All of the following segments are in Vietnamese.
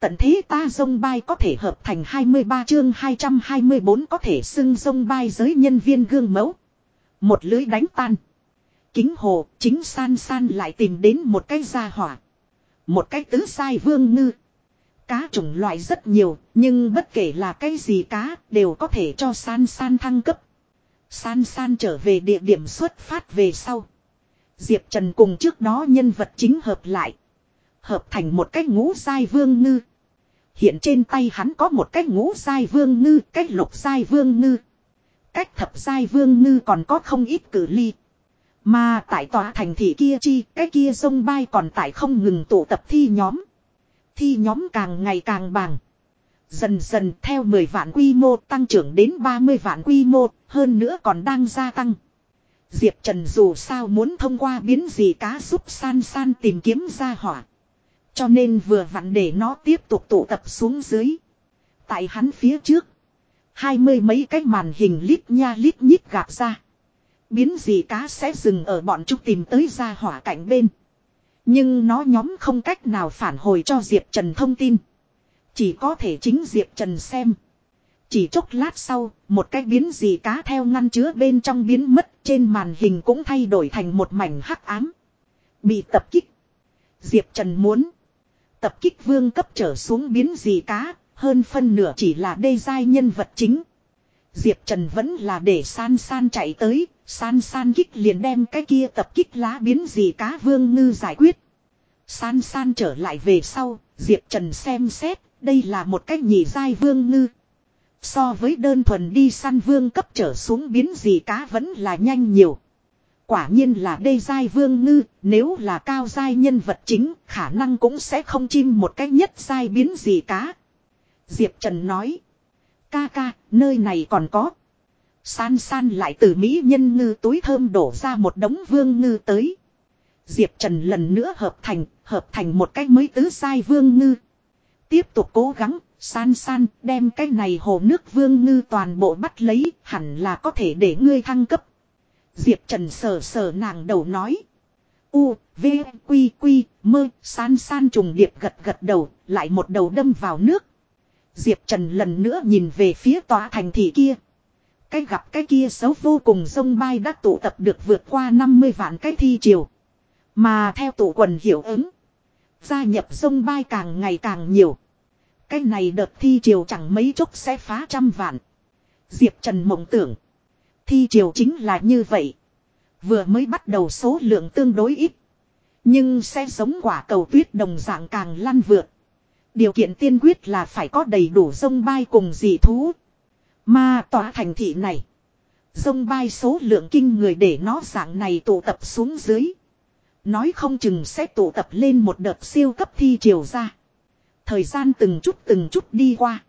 Tận thế ta dông bay có thể hợp thành 23 chương 224 có thể xưng dông bay giới nhân viên gương mẫu. Một lưới đánh tan. Kính hồ, chính san san lại tìm đến một cái gia hỏa. Một cái tứ sai vương ngư. Cá chủng loại rất nhiều, nhưng bất kể là cái gì cá, đều có thể cho san san thăng cấp. San san trở về địa điểm xuất phát về sau. Diệp Trần cùng trước đó nhân vật chính hợp lại. Hợp thành một cái ngũ sai vương ngư. Hiện trên tay hắn có một cái ngũ sai vương ngư, cái lục sai vương ngư. Cách thập sai vương ngư còn có không ít cử ly. Mà tại tòa thành thị kia chi, cái kia sông bay còn tại không ngừng tụ tập thi nhóm. Thi nhóm càng ngày càng bằng. Dần dần theo 10 vạn quy mô tăng trưởng đến 30 vạn quy mô, hơn nữa còn đang gia tăng. Diệp Trần dù sao muốn thông qua biến gì cá súc san san tìm kiếm ra hỏa. Cho nên vừa vặn để nó tiếp tục tụ tập xuống dưới. Tại hắn phía trước. Hai mươi mấy cái màn hình lít nha lít nhít gạt ra. Biến gì cá sẽ dừng ở bọn chúng tìm tới ra hỏa cạnh bên. Nhưng nó nhóm không cách nào phản hồi cho Diệp Trần thông tin. Chỉ có thể chính Diệp Trần xem. Chỉ chốc lát sau, một cái biến gì cá theo ngăn chứa bên trong biến mất trên màn hình cũng thay đổi thành một mảnh hắc ám. Bị tập kích. Diệp Trần muốn. Tập kích vương cấp trở xuống biến gì cá, hơn phân nửa chỉ là đê giai nhân vật chính. Diệp Trần vẫn là để san san chạy tới, san san kích liền đem cái kia tập kích lá biến gì cá vương ngư giải quyết. San san trở lại về sau, Diệp Trần xem xét, đây là một cách nhị giai vương ngư. So với đơn thuần đi săn vương cấp trở xuống biến gì cá vẫn là nhanh nhiều. Quả nhiên là đê giai vương ngư, nếu là cao giai nhân vật chính, khả năng cũng sẽ không chim một cách nhất giai biến gì cá. Diệp Trần nói. Ca ca, nơi này còn có. San san lại từ Mỹ nhân ngư túi thơm đổ ra một đống vương ngư tới. Diệp Trần lần nữa hợp thành, hợp thành một cách mới tứ sai vương ngư. Tiếp tục cố gắng, san san đem cái này hồ nước vương ngư toàn bộ bắt lấy, hẳn là có thể để ngươi thăng cấp. Diệp Trần sờ sờ nàng đầu nói. U, V, Quy, Quy, mơ, san san trùng điệp gật gật đầu, lại một đầu đâm vào nước. Diệp Trần lần nữa nhìn về phía tòa thành thị kia. Cái gặp cái kia xấu vô cùng sông bay đã tụ tập được vượt qua 50 vạn cái thi triều. Mà theo tụ quần hiểu ứng. Gia nhập sông bay càng ngày càng nhiều. Cái này đợt thi triều chẳng mấy chốc sẽ phá trăm vạn. Diệp Trần mộng tưởng. Thi triều chính là như vậy. Vừa mới bắt đầu số lượng tương đối ít. Nhưng sẽ giống quả cầu tuyết đồng dạng càng lăn vượt. Điều kiện tiên quyết là phải có đầy đủ sông bay cùng dị thú. Mà tòa thành thị này. Dông bay số lượng kinh người để nó dạng này tụ tập xuống dưới. Nói không chừng sẽ tụ tập lên một đợt siêu cấp thi triều ra. Thời gian từng chút từng chút đi qua.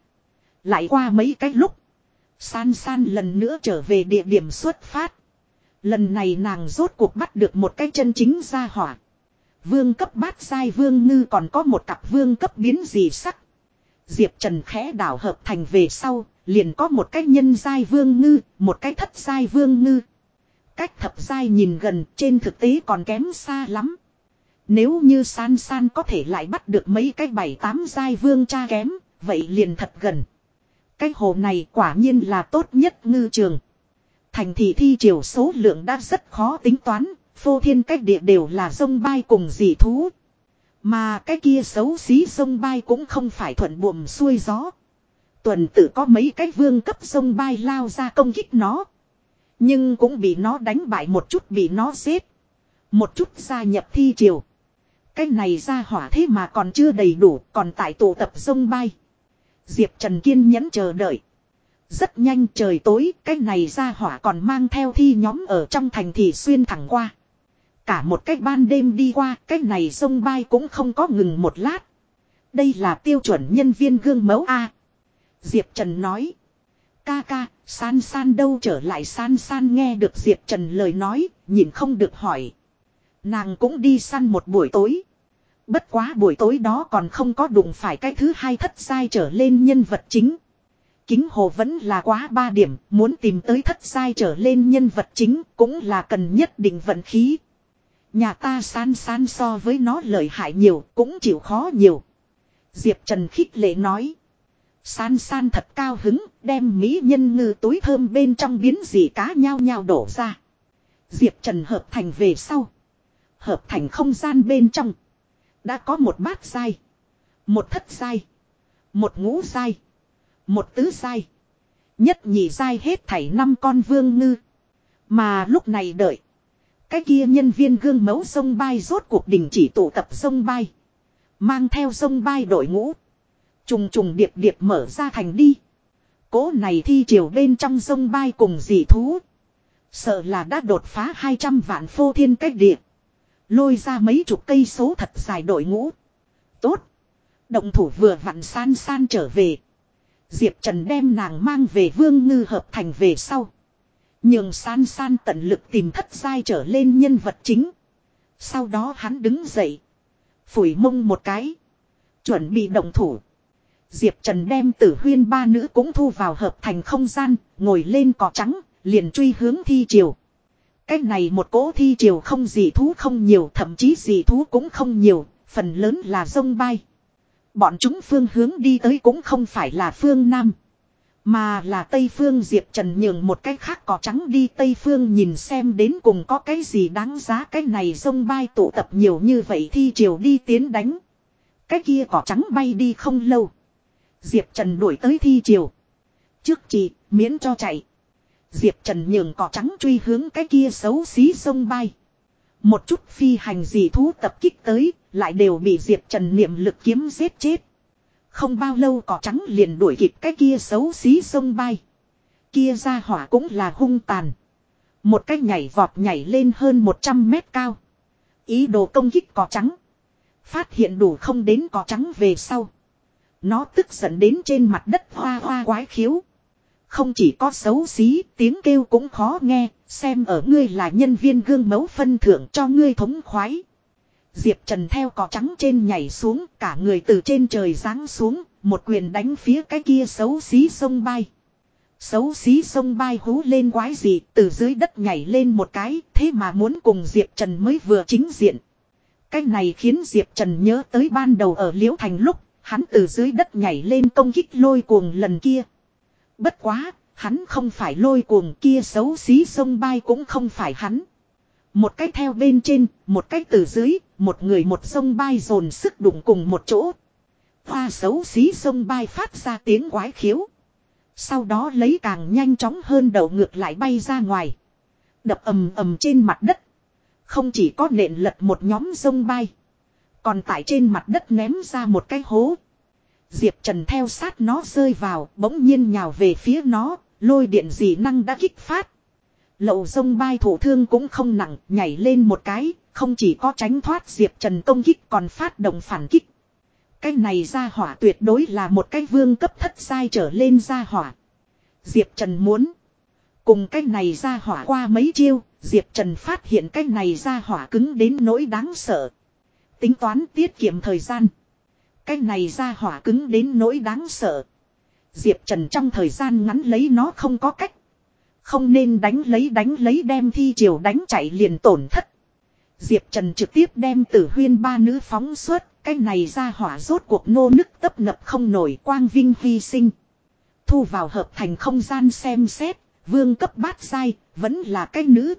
Lại qua mấy cái lúc. San san lần nữa trở về địa điểm xuất phát. Lần này nàng rốt cuộc bắt được một cái chân chính ra hỏa. Vương cấp bát sai vương ngư còn có một cặp vương cấp biến dị sắc. Diệp Trần khẽ đảo hợp thành về sau, liền có một cái nhân giai vương ngư, một cái thất giai vương ngư. Cách thập giai nhìn gần trên thực tế còn kém xa lắm. Nếu như san san có thể lại bắt được mấy cái bảy tám giai vương cha kém, vậy liền thật gần. Cái hồ này quả nhiên là tốt nhất ngư trường. Thành thị thi triều số lượng đã rất khó tính toán, phô thiên cách địa đều là sông bay cùng dị thú. Mà cái kia xấu xí sông bay cũng không phải thuận buồm xuôi gió. Tuần tự có mấy cái vương cấp sông bay lao ra công kích nó. Nhưng cũng bị nó đánh bại một chút bị nó xếp. Một chút gia nhập thi triều. Cái này ra hỏa thế mà còn chưa đầy đủ còn tại tụ tập sông bay. Diệp Trần kiên nhẫn chờ đợi. Rất nhanh trời tối, cái này ra hỏa còn mang theo thi nhóm ở trong thành thị xuyên thẳng qua. Cả một cách ban đêm đi qua, cái này sông bay cũng không có ngừng một lát. Đây là tiêu chuẩn nhân viên gương mẫu A. Diệp Trần nói. Ca ca, san san đâu trở lại san san nghe được Diệp Trần lời nói, nhìn không được hỏi. Nàng cũng đi săn một buổi tối. Bất quá buổi tối đó còn không có đụng phải cái thứ hai thất sai trở lên nhân vật chính. Kính hồ vẫn là quá ba điểm, muốn tìm tới thất sai trở lên nhân vật chính cũng là cần nhất định vận khí. Nhà ta san san so với nó lợi hại nhiều, cũng chịu khó nhiều. Diệp Trần khích lệ nói. San san thật cao hứng, đem mỹ nhân ngư túi thơm bên trong biến dị cá nhau nhau đổ ra. Diệp Trần hợp thành về sau. Hợp thành không gian bên trong. Đã có một bát sai. Một thất sai. Một ngũ sai. Một tứ sai. Nhất nhị sai hết thảy năm con vương ngư. Mà lúc này đợi. Cái kia nhân viên gương mẫu sông bay rốt cuộc đình chỉ tụ tập sông bay. Mang theo sông bay đội ngũ. Trùng trùng điệp điệp mở ra thành đi. Cố này thi triều bên trong sông bay cùng dị thú. Sợ là đã đột phá 200 vạn phô thiên cách địa. Lôi ra mấy chục cây số thật dài đội ngũ. Tốt. Động thủ vừa vặn san san trở về. Diệp Trần đem nàng mang về vương ngư hợp thành về sau. Nhường san san tận lực tìm thất giai trở lên nhân vật chính. Sau đó hắn đứng dậy. Phủi mông một cái. Chuẩn bị động thủ. Diệp Trần đem tử huyên ba nữ cũng thu vào hợp thành không gian, ngồi lên cỏ trắng, liền truy hướng thi triều cái này một cỗ thi triều không gì thú không nhiều, thậm chí gì thú cũng không nhiều, phần lớn là sông bay. Bọn chúng phương hướng đi tới cũng không phải là phương Nam. Mà là Tây Phương Diệp Trần nhường một cái khác cỏ trắng đi Tây Phương nhìn xem đến cùng có cái gì đáng giá cái này sông bay tụ tập nhiều như vậy thi triều đi tiến đánh. Cái kia cỏ trắng bay đi không lâu. Diệp Trần đuổi tới thi triều. Trước chị, miễn cho chạy. Diệp Trần nhường cỏ trắng truy hướng cái kia xấu xí sông bay. Một chút phi hành dị thú tập kích tới, lại đều bị Diệp Trần niệm lực kiếm giết chết. Không bao lâu cỏ trắng liền đuổi kịp cái kia xấu xí sông bay. Kia ra hỏa cũng là hung tàn. Một cái nhảy vọt nhảy lên hơn 100 mét cao. Ý đồ công kích cỏ trắng. Phát hiện đủ không đến cỏ trắng về sau. Nó tức giận đến trên mặt đất hoa hoa quái khiếu. Không chỉ có xấu xí, tiếng kêu cũng khó nghe, xem ở ngươi là nhân viên gương mẫu phân thưởng cho ngươi thống khoái. Diệp Trần theo cỏ trắng trên nhảy xuống, cả người từ trên trời giáng xuống, một quyền đánh phía cái kia xấu xí sông bay. Xấu xí sông bay hú lên quái gì, từ dưới đất nhảy lên một cái, thế mà muốn cùng Diệp Trần mới vừa chính diện. Cái này khiến Diệp Trần nhớ tới ban đầu ở Liễu Thành lúc, hắn từ dưới đất nhảy lên công kích lôi cuồng lần kia. Bất quá, hắn không phải lôi cuồng kia xấu xí sông bay cũng không phải hắn. Một cách theo bên trên, một cách từ dưới, một người một sông bay dồn sức đụng cùng một chỗ. Hoa xấu xí sông bay phát ra tiếng quái khiếu. Sau đó lấy càng nhanh chóng hơn đầu ngược lại bay ra ngoài. Đập ầm ầm trên mặt đất. Không chỉ có nện lật một nhóm sông bay. Còn tại trên mặt đất ném ra một cái hố. Diệp Trần theo sát nó rơi vào, bỗng nhiên nhào về phía nó, lôi điện dị năng đã kích phát. Lậu sông bay thủ thương cũng không nặng, nhảy lên một cái, không chỉ có tránh thoát Diệp Trần công kích còn phát động phản kích. Cái này ra hỏa tuyệt đối là một cái vương cấp thất sai trở lên ra hỏa. Diệp Trần muốn. Cùng cái này ra hỏa qua mấy chiêu, Diệp Trần phát hiện cái này ra hỏa cứng đến nỗi đáng sợ. Tính toán tiết kiệm thời gian. Cái này ra hỏa cứng đến nỗi đáng sợ. Diệp Trần trong thời gian ngắn lấy nó không có cách. Không nên đánh lấy đánh lấy đem thi triều đánh chạy liền tổn thất. Diệp Trần trực tiếp đem tử huyên ba nữ phóng suốt. Cái này ra hỏa rốt cuộc nô nức tấp nập không nổi quang vinh hy sinh. Thu vào hợp thành không gian xem xét. Vương cấp bát sai vẫn là cái nữ.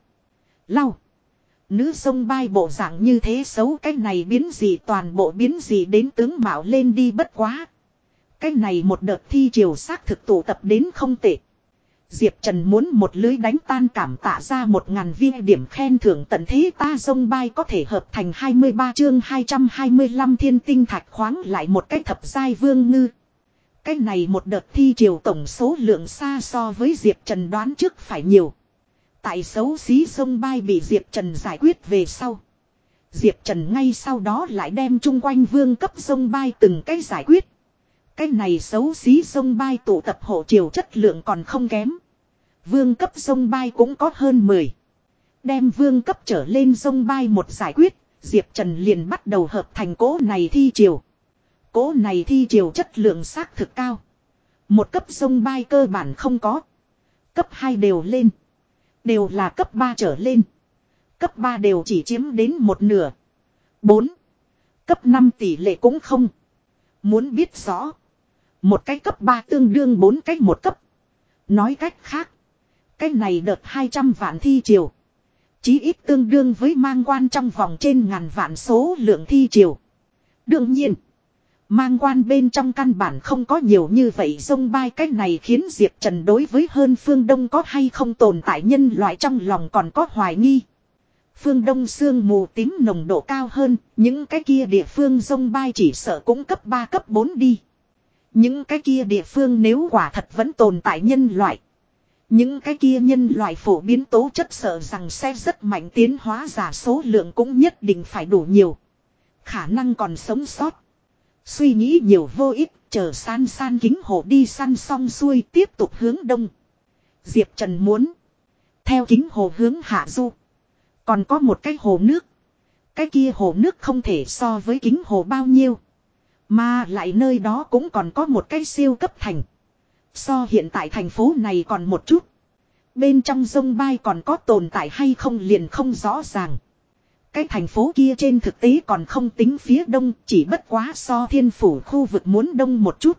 Lau. Nữ sông bay bộ dạng như thế xấu, cái này biến gì, toàn bộ biến gì đến tướng mạo lên đi bất quá. Cái này một đợt thi triều xác thực tụ tập đến không tệ. Diệp Trần muốn một lưới đánh tan cảm tạ ra một ngàn viên điểm khen thưởng tận thế ta sông bay có thể hợp thành 23 chương 225 thiên tinh thạch khoáng lại một cái thập giai vương ngư. Cái này một đợt thi triều tổng số lượng xa so với Diệp Trần đoán trước phải nhiều. Tại xấu xí sông bay bị Diệp Trần giải quyết về sau. Diệp Trần ngay sau đó lại đem chung quanh vương cấp sông bay từng cái giải quyết. Cái này xấu xí sông bay tụ tập hộ triều chất lượng còn không kém. Vương cấp sông bay cũng có hơn 10. Đem vương cấp trở lên sông bay một giải quyết, Diệp Trần liền bắt đầu hợp thành cố này thi triều. Cố này thi triều chất lượng xác thực cao. Một cấp sông bay cơ bản không có. Cấp 2 đều lên. Đều là cấp 3 trở lên. Cấp 3 đều chỉ chiếm đến một nửa. 4. Cấp 5 tỷ lệ cũng không. Muốn biết rõ. Một cái cấp 3 tương đương bốn cái một cấp. Nói cách khác. Cái này đợt 200 vạn thi triều. Chí ít tương đương với mang quan trong vòng trên ngàn vạn số lượng thi triều. Đương nhiên. Mang quan bên trong căn bản không có nhiều như vậy sông bay cái này khiến Diệp Trần đối với hơn phương Đông có hay không tồn tại nhân loại trong lòng còn có hoài nghi. Phương Đông sương mù tím nồng độ cao hơn, những cái kia địa phương sông bay chỉ sợ cũng cấp 3 cấp 4 đi. Những cái kia địa phương nếu quả thật vẫn tồn tại nhân loại. Những cái kia nhân loại phổ biến tố chất sợ rằng sẽ rất mạnh tiến hóa giả số lượng cũng nhất định phải đủ nhiều. Khả năng còn sống sót. Suy nghĩ nhiều vô ích, chờ san san kính hồ đi săn xong xuôi tiếp tục hướng đông. Diệp Trần muốn. Theo kính hồ hướng hạ du. Còn có một cái hồ nước. Cái kia hồ nước không thể so với kính hồ bao nhiêu. Mà lại nơi đó cũng còn có một cái siêu cấp thành. So hiện tại thành phố này còn một chút. Bên trong sông bay còn có tồn tại hay không liền không rõ ràng. Cái thành phố kia trên thực tế còn không tính phía đông, chỉ bất quá so thiên phủ khu vực muốn đông một chút.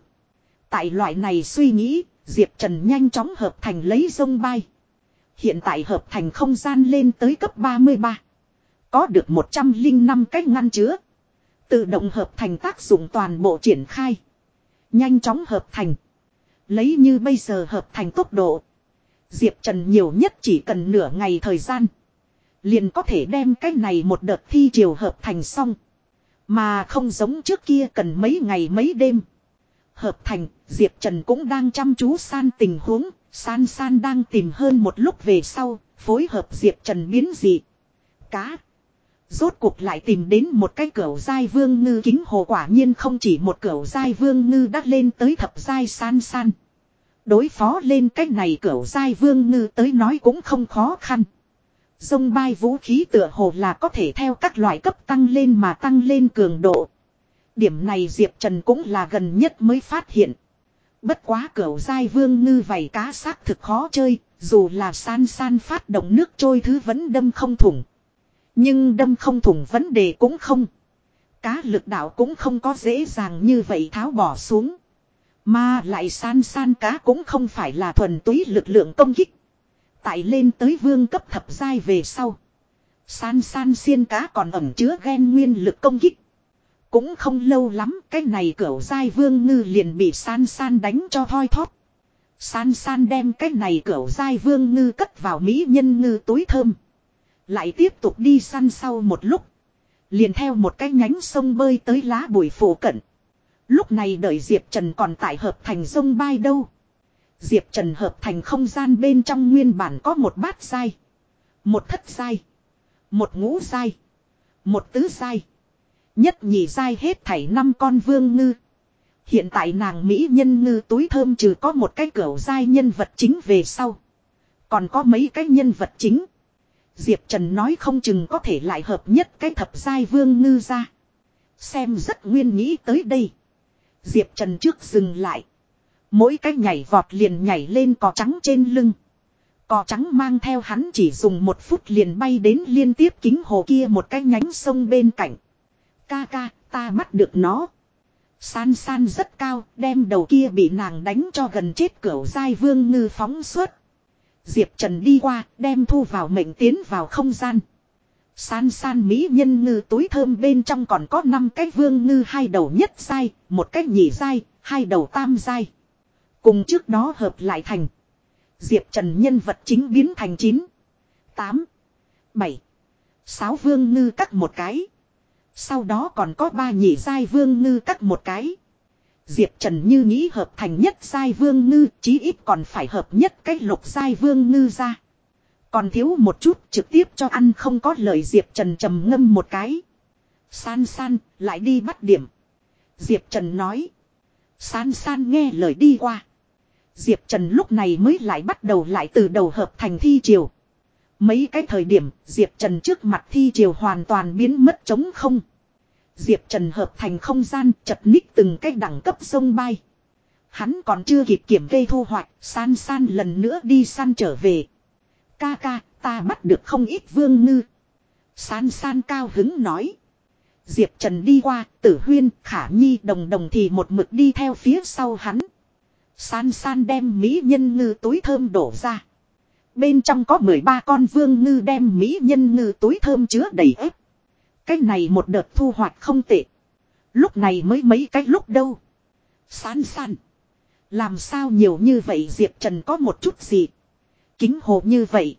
Tại loại này suy nghĩ, Diệp Trần nhanh chóng hợp thành lấy sông bay. Hiện tại hợp thành không gian lên tới cấp 33. Có được 105 cách ngăn chứa. Tự động hợp thành tác dụng toàn bộ triển khai. Nhanh chóng hợp thành. Lấy như bây giờ hợp thành tốc độ. Diệp Trần nhiều nhất chỉ cần nửa ngày thời gian. Liền có thể đem cái này một đợt thi triều hợp thành xong. Mà không giống trước kia cần mấy ngày mấy đêm. Hợp thành, Diệp Trần cũng đang chăm chú san tình huống, san san đang tìm hơn một lúc về sau, phối hợp Diệp Trần biến dị. Cá. Rốt cuộc lại tìm đến một cái cửa giai vương ngư kính hồ quả nhiên không chỉ một cửa giai vương ngư đã lên tới thập giai san san. Đối phó lên cái này cửa giai vương ngư tới nói cũng không khó khăn. Dông bay vũ khí tựa hồ là có thể theo các loại cấp tăng lên mà tăng lên cường độ. Điểm này Diệp Trần cũng là gần nhất mới phát hiện. Bất quá cửu giai vương ngư vảy cá xác thực khó chơi, dù là san san phát động nước trôi thứ vẫn đâm không thủng. Nhưng đâm không thủng vấn đề cũng không. Cá lực đạo cũng không có dễ dàng như vậy tháo bỏ xuống. Mà lại san san cá cũng không phải là thuần túy lực lượng công kích. Tại lên tới vương cấp thập giai về sau. San san xiên cá còn ẩm chứa ghen nguyên lực công kích. Cũng không lâu lắm, cái này cửu giai vương ngư liền bị san san đánh cho thoi thóp. San san đem cái này cửu giai vương ngư cất vào mỹ nhân ngư túi thơm. Lại tiếp tục đi săn sau một lúc. Liền theo một cái nhánh sông bơi tới lá bụi phủ cận. Lúc này đợi Diệp Trần còn tại hợp thành sông bay đâu. Diệp Trần hợp thành không gian bên trong nguyên bản có một bát sai. Một thất sai. Một ngũ sai. Một tứ sai. Nhất nhị sai hết thảy năm con vương ngư. Hiện tại nàng Mỹ nhân ngư túi thơm trừ có một cái cửa sai nhân vật chính về sau. Còn có mấy cái nhân vật chính. Diệp Trần nói không chừng có thể lại hợp nhất cái thập giai vương ngư ra. Xem rất nguyên nghĩ tới đây. Diệp Trần trước dừng lại. Mỗi cái nhảy vọt liền nhảy lên cỏ trắng trên lưng. Cỏ trắng mang theo hắn chỉ dùng một phút liền bay đến liên tiếp kính hồ kia một cái nhánh sông bên cạnh. Ca ca, ta bắt được nó. San san rất cao, đem đầu kia bị nàng đánh cho gần chết cửa giai vương ngư phóng suốt. Diệp Trần đi qua, đem thu vào mệnh tiến vào không gian. San san mỹ nhân ngư túi thơm bên trong còn có 5 cái vương ngư hai đầu nhất dai, một cái nhị dai, hai đầu tam dai. Cùng trước đó hợp lại thành. Diệp Trần nhân vật chính biến thành 9, 8, 7, 6 vương ngư cắt một cái. Sau đó còn có ba nhị giai vương ngư cắt một cái. Diệp Trần như nghĩ hợp thành nhất giai vương ngư, chí ít còn phải hợp nhất cái lục giai vương ngư ra. Còn thiếu một chút trực tiếp cho ăn không có lời Diệp Trần trầm ngâm một cái. San san, lại đi bắt điểm. Diệp Trần nói. San san nghe lời đi qua. Diệp Trần lúc này mới lại bắt đầu lại từ đầu hợp thành thi triều. Mấy cái thời điểm Diệp Trần trước mặt thi triều hoàn toàn biến mất trống không. Diệp Trần hợp thành không gian chật ních từng cái đẳng cấp sông bay. Hắn còn chưa kịp kiểm kê thu hoạch, san san lần nữa đi săn trở về. Ca ca, ta bắt được không ít vương ngư. San san cao hứng nói. Diệp Trần đi qua, tử huyên, khả nhi đồng đồng thì một mực đi theo phía sau hắn. San san đem mỹ nhân ngư túi thơm đổ ra. Bên trong có 13 con vương ngư đem mỹ nhân ngư túi thơm chứa đầy ếp. Cái này một đợt thu hoạch không tệ. Lúc này mới mấy cái lúc đâu. San san. Làm sao nhiều như vậy Diệp Trần có một chút gì. Kính hồ như vậy.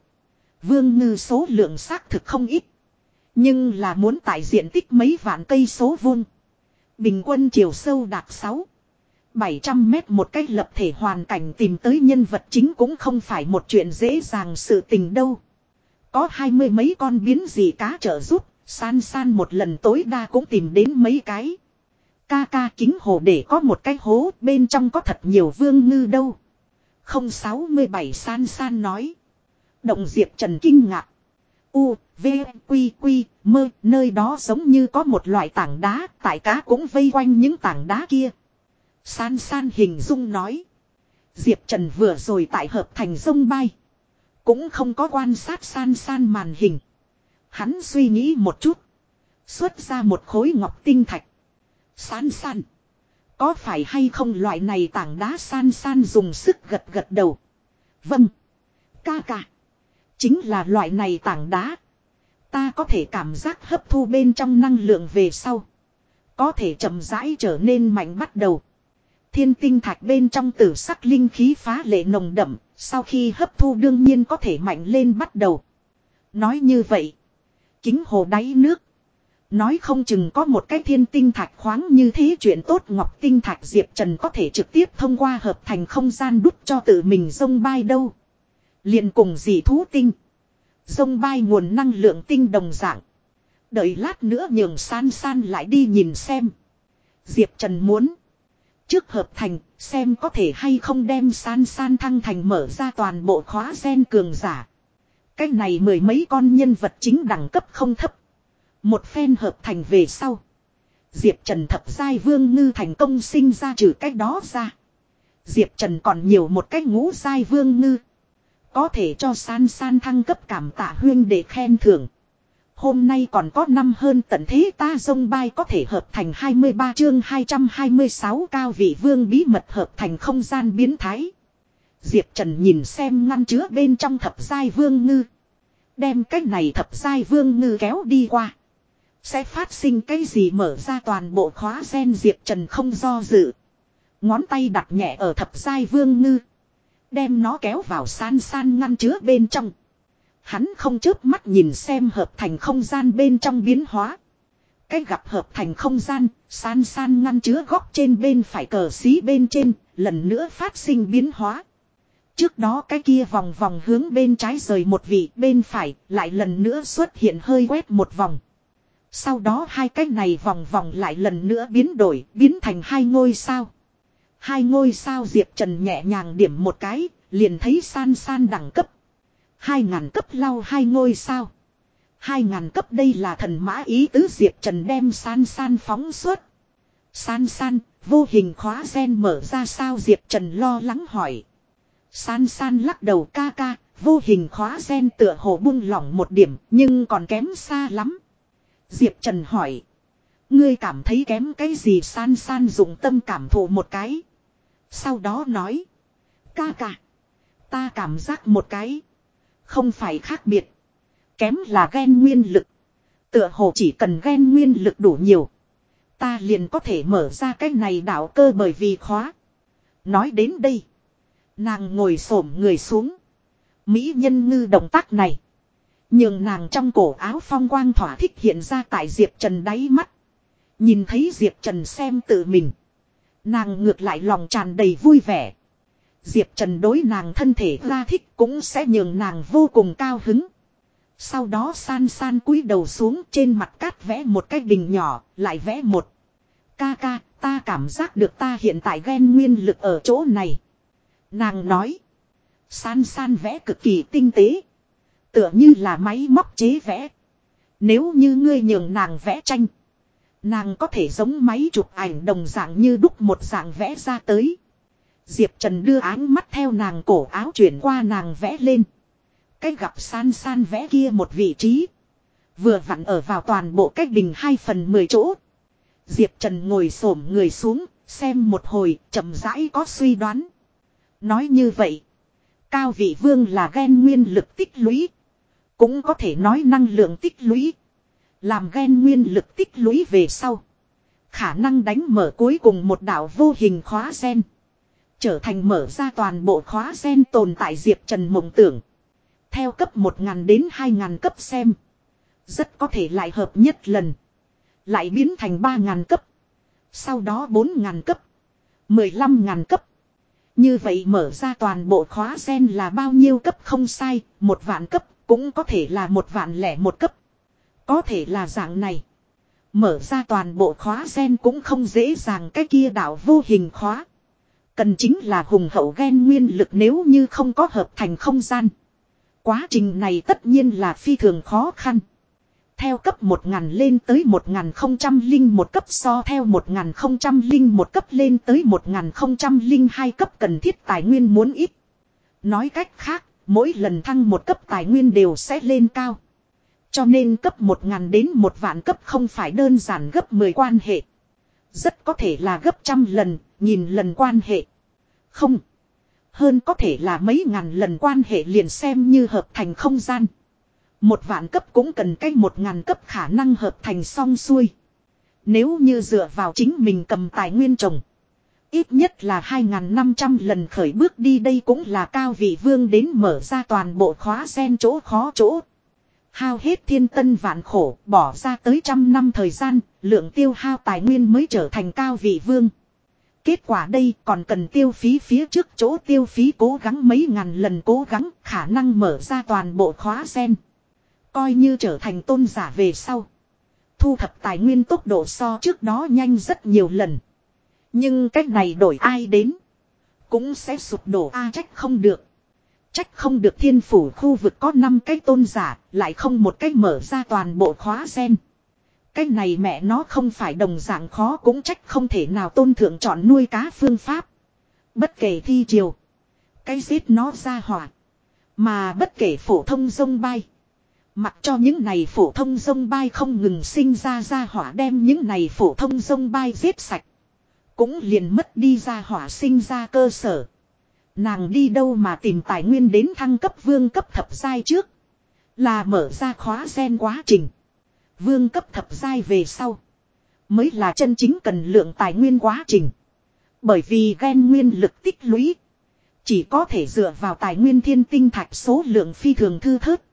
Vương ngư số lượng xác thực không ít. Nhưng là muốn tại diện tích mấy vạn cây số vuông. Bình quân chiều sâu đạt 6. 700 mét một cách lập thể hoàn cảnh tìm tới nhân vật chính cũng không phải một chuyện dễ dàng sự tình đâu. Có hai mươi mấy con biến gì cá trợ giúp, san san một lần tối đa cũng tìm đến mấy cái. Ca ca kính hồ để có một cái hố bên trong có thật nhiều vương ngư đâu. Không sáu mươi bảy san san nói. Động diệp trần kinh ngạc. U, V, Quy, Quy, mơ, nơi đó giống như có một loại tảng đá, tại cá cũng vây quanh những tảng đá kia. San san hình dung nói. Diệp Trần vừa rồi tại hợp thành sông bay. Cũng không có quan sát san san màn hình. Hắn suy nghĩ một chút. Xuất ra một khối ngọc tinh thạch. San san. Có phải hay không loại này tảng đá san san dùng sức gật gật đầu. Vâng. Ca ca. Chính là loại này tảng đá. Ta có thể cảm giác hấp thu bên trong năng lượng về sau. Có thể chậm rãi trở nên mạnh bắt đầu. Thiên tinh thạch bên trong tử sắc linh khí phá lệ nồng đậm, sau khi hấp thu đương nhiên có thể mạnh lên bắt đầu. Nói như vậy, kính hồ đáy nước. Nói không chừng có một cái thiên tinh thạch khoáng như thế chuyện tốt ngọc tinh thạch Diệp Trần có thể trực tiếp thông qua hợp thành không gian đút cho tự mình sông bay đâu. liền cùng dị thú tinh. Sông bay nguồn năng lượng tinh đồng dạng. Đợi lát nữa nhường san san lại đi nhìn xem. Diệp Trần muốn. Trước hợp thành, xem có thể hay không đem san san thăng thành mở ra toàn bộ khóa gen cường giả. Cái này mười mấy con nhân vật chính đẳng cấp không thấp. Một phen hợp thành về sau. Diệp Trần thập giai vương ngư thành công sinh ra trừ cách đó ra. Diệp Trần còn nhiều một cách ngũ giai vương ngư. Có thể cho san san thăng cấp cảm tạ huyên để khen thưởng. Hôm nay còn có năm hơn tận thế ta dông bay có thể hợp thành 23 chương 226 cao vị vương bí mật hợp thành không gian biến thái. Diệp Trần nhìn xem ngăn chứa bên trong thập giai vương ngư. Đem cái này thập giai vương ngư kéo đi qua. Sẽ phát sinh cái gì mở ra toàn bộ khóa sen Diệp Trần không do dự. Ngón tay đặt nhẹ ở thập giai vương ngư. Đem nó kéo vào san san ngăn chứa bên trong. Hắn không chớp mắt nhìn xem hợp thành không gian bên trong biến hóa. Cái gặp hợp thành không gian, san san ngăn chứa góc trên bên phải cờ xí bên trên, lần nữa phát sinh biến hóa. Trước đó cái kia vòng vòng hướng bên trái rời một vị bên phải, lại lần nữa xuất hiện hơi quét một vòng. Sau đó hai cái này vòng vòng lại lần nữa biến đổi, biến thành hai ngôi sao. Hai ngôi sao Diệp Trần nhẹ nhàng điểm một cái, liền thấy san san đẳng cấp Hai ngàn cấp lau hai ngôi sao. Hai ngàn cấp đây là thần mã ý tứ Diệp Trần đem san san phóng suốt. San san, vô hình khóa gen mở ra sao Diệp Trần lo lắng hỏi. San san lắc đầu ca ca, vô hình khóa gen tựa hồ buông lỏng một điểm nhưng còn kém xa lắm. Diệp Trần hỏi. Ngươi cảm thấy kém cái gì san san dùng tâm cảm thụ một cái. Sau đó nói. Ca ca. Ta cảm giác một cái. Không phải khác biệt. Kém là ghen nguyên lực. Tựa hồ chỉ cần ghen nguyên lực đủ nhiều. Ta liền có thể mở ra cái này đảo cơ bởi vì khóa. Nói đến đây. Nàng ngồi xổm người xuống. Mỹ nhân ngư động tác này. Nhưng nàng trong cổ áo phong quang thỏa thích hiện ra tại Diệp Trần đáy mắt. Nhìn thấy Diệp Trần xem tự mình. Nàng ngược lại lòng tràn đầy vui vẻ. Diệp Trần đối nàng thân thể ra thích cũng sẽ nhường nàng vô cùng cao hứng. Sau đó san san cúi đầu xuống trên mặt cát vẽ một cái bình nhỏ, lại vẽ một. Ca ca, ta cảm giác được ta hiện tại ghen nguyên lực ở chỗ này. Nàng nói. San san vẽ cực kỳ tinh tế. Tựa như là máy móc chế vẽ. Nếu như ngươi nhường nàng vẽ tranh. Nàng có thể giống máy chụp ảnh đồng dạng như đúc một dạng vẽ ra tới. Diệp Trần đưa ánh mắt theo nàng cổ áo chuyển qua nàng vẽ lên. cách gặp san san vẽ kia một vị trí. Vừa vặn ở vào toàn bộ cách bình 2 phần 10 chỗ. Diệp Trần ngồi xổm người xuống, xem một hồi, chậm rãi có suy đoán. Nói như vậy, cao vị vương là ghen nguyên lực tích lũy. Cũng có thể nói năng lượng tích lũy. Làm ghen nguyên lực tích lũy về sau. Khả năng đánh mở cuối cùng một đảo vô hình khóa sen. Trở thành mở ra toàn bộ khóa sen tồn tại Diệp Trần mộng tưởng. Theo cấp 1.000 đến 2.000 cấp xem. Rất có thể lại hợp nhất lần. Lại biến thành 3.000 cấp. Sau đó 4.000 cấp. 15.000 cấp. Như vậy mở ra toàn bộ khóa sen là bao nhiêu cấp không sai, một vạn cấp, cũng có thể là một vạn lẻ một cấp. Có thể là dạng này. Mở ra toàn bộ khóa sen cũng không dễ dàng cái kia đảo vô hình khóa. Cần chính là hùng hậu ghen nguyên lực nếu như không có hợp thành không gian. Quá trình này tất nhiên là phi thường khó khăn. Theo cấp 1000 lên tới 1001 cấp so theo 1001 cấp lên tới 1002 cấp cần thiết tài nguyên muốn ít. Nói cách khác, mỗi lần thăng một cấp tài nguyên đều sẽ lên cao. Cho nên cấp 1000 đến một vạn cấp không phải đơn giản gấp 10 quan hệ. Rất có thể là gấp trăm lần, nghìn lần quan hệ. Không. Hơn có thể là mấy ngàn lần quan hệ liền xem như hợp thành không gian. Một vạn cấp cũng cần cách một ngàn cấp khả năng hợp thành song xuôi. Nếu như dựa vào chính mình cầm tài nguyên trồng. Ít nhất là 2.500 lần khởi bước đi đây cũng là cao vị vương đến mở ra toàn bộ khóa sen chỗ khó chỗ. Hao hết thiên tân vạn khổ, bỏ ra tới trăm năm thời gian, lượng tiêu hao tài nguyên mới trở thành cao vị vương. Kết quả đây còn cần tiêu phí phía trước chỗ tiêu phí cố gắng mấy ngàn lần cố gắng khả năng mở ra toàn bộ khóa sen. Coi như trở thành tôn giả về sau. Thu thập tài nguyên tốc độ so trước đó nhanh rất nhiều lần. Nhưng cách này đổi ai đến. Cũng sẽ sụp đổ a trách không được. Trách không được thiên phủ khu vực có 5 cái tôn giả, lại không một cách mở ra toàn bộ khóa sen. Cái này mẹ nó không phải đồng dạng khó cũng trách không thể nào tôn thượng chọn nuôi cá phương pháp. Bất kể thi triều. Cái giết nó ra hỏa. Mà bất kể phổ thông sông bay. Mặc cho những này phổ thông sông bay không ngừng sinh ra ra hỏa đem những này phổ thông sông bay giết sạch. Cũng liền mất đi ra hỏa sinh ra cơ sở. Nàng đi đâu mà tìm tài nguyên đến thăng cấp vương cấp thập giai trước. Là mở ra khóa gen quá trình. Vương cấp thập giai về sau. Mới là chân chính cần lượng tài nguyên quá trình. Bởi vì gen nguyên lực tích lũy. Chỉ có thể dựa vào tài nguyên thiên tinh thạch số lượng phi thường thư thớt.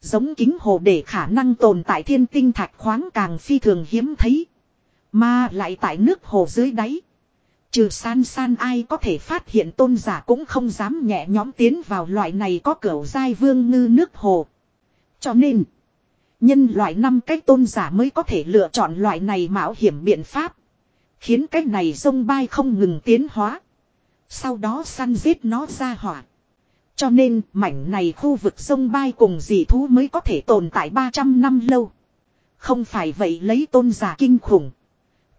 Giống kính hồ để khả năng tồn tại thiên tinh thạch khoáng càng phi thường hiếm thấy. Mà lại tại nước hồ dưới đáy. Trừ san san ai có thể phát hiện tôn giả cũng không dám nhẹ nhõm tiến vào loại này có cửa giai vương ngư nước hồ. Cho nên, nhân loại năm cái tôn giả mới có thể lựa chọn loại này mạo hiểm biện pháp. Khiến cái này sông bay không ngừng tiến hóa. Sau đó săn giết nó ra hỏa. Cho nên, mảnh này khu vực sông bay cùng dị thú mới có thể tồn tại 300 năm lâu. Không phải vậy lấy tôn giả kinh khủng.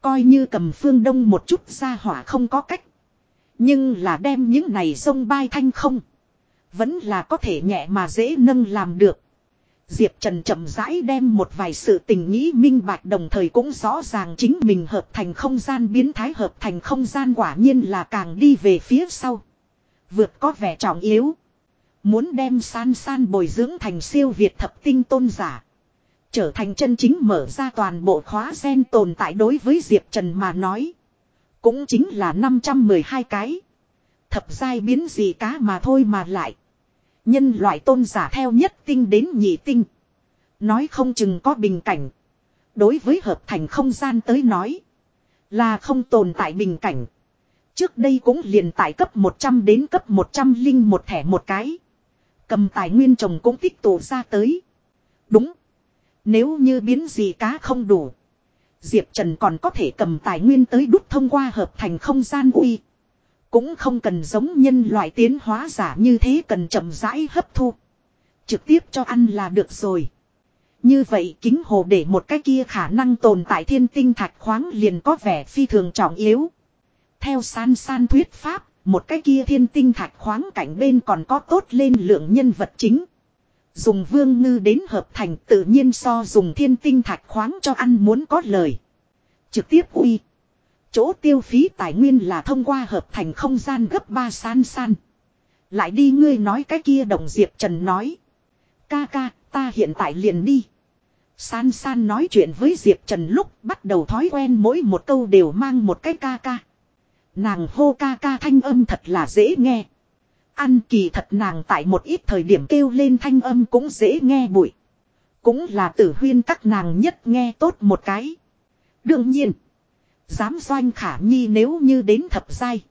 Coi như cầm phương đông một chút ra hỏa không có cách. Nhưng là đem những này sông bay thanh không. Vẫn là có thể nhẹ mà dễ nâng làm được. Diệp Trần chậm rãi đem một vài sự tình nghĩ minh bạch đồng thời cũng rõ ràng chính mình hợp thành không gian biến thái hợp thành không gian quả nhiên là càng đi về phía sau. Vượt có vẻ trọng yếu. Muốn đem san san bồi dưỡng thành siêu việt thập tinh tôn giả. Trở thành chân chính mở ra toàn bộ khóa sen tồn tại đối với Diệp Trần mà nói. Cũng chính là 512 cái. Thập giai biến gì cá mà thôi mà lại. Nhân loại tôn giả theo nhất tinh đến nhị tinh. Nói không chừng có bình cảnh. Đối với hợp thành không gian tới nói. Là không tồn tại bình cảnh. Trước đây cũng liền tại cấp 100 đến cấp 100 linh một thẻ một cái. Cầm tài nguyên trồng cũng tích tụ ra tới. Đúng. Nếu như biến gì cá không đủ. Diệp Trần còn có thể cầm tài nguyên tới đút thông qua hợp thành không gian uy. Cũng không cần giống nhân loại tiến hóa giả như thế cần chậm rãi hấp thu. Trực tiếp cho ăn là được rồi. Như vậy kính hồ để một cái kia khả năng tồn tại thiên tinh thạch khoáng liền có vẻ phi thường trọng yếu. Theo san san thuyết pháp, một cái kia thiên tinh thạch khoáng cảnh bên còn có tốt lên lượng nhân vật chính. Dùng vương ngư đến hợp thành tự nhiên so dùng thiên tinh thạch khoáng cho ăn muốn có lời. Trực tiếp uy. Chỗ tiêu phí tài nguyên là thông qua hợp thành không gian gấp ba san san. Lại đi ngươi nói cái kia đồng Diệp Trần nói. Ca ca, ta hiện tại liền đi. San san nói chuyện với Diệp Trần lúc bắt đầu thói quen mỗi một câu đều mang một cái ca ca. Nàng hô ca ca thanh âm thật là dễ nghe. Ăn kỳ thật nàng tại một ít thời điểm kêu lên thanh âm cũng dễ nghe bụi. Cũng là tử huyên các nàng nhất nghe tốt một cái. Đương nhiên. Dám doanh khả nhi nếu như đến thập giai.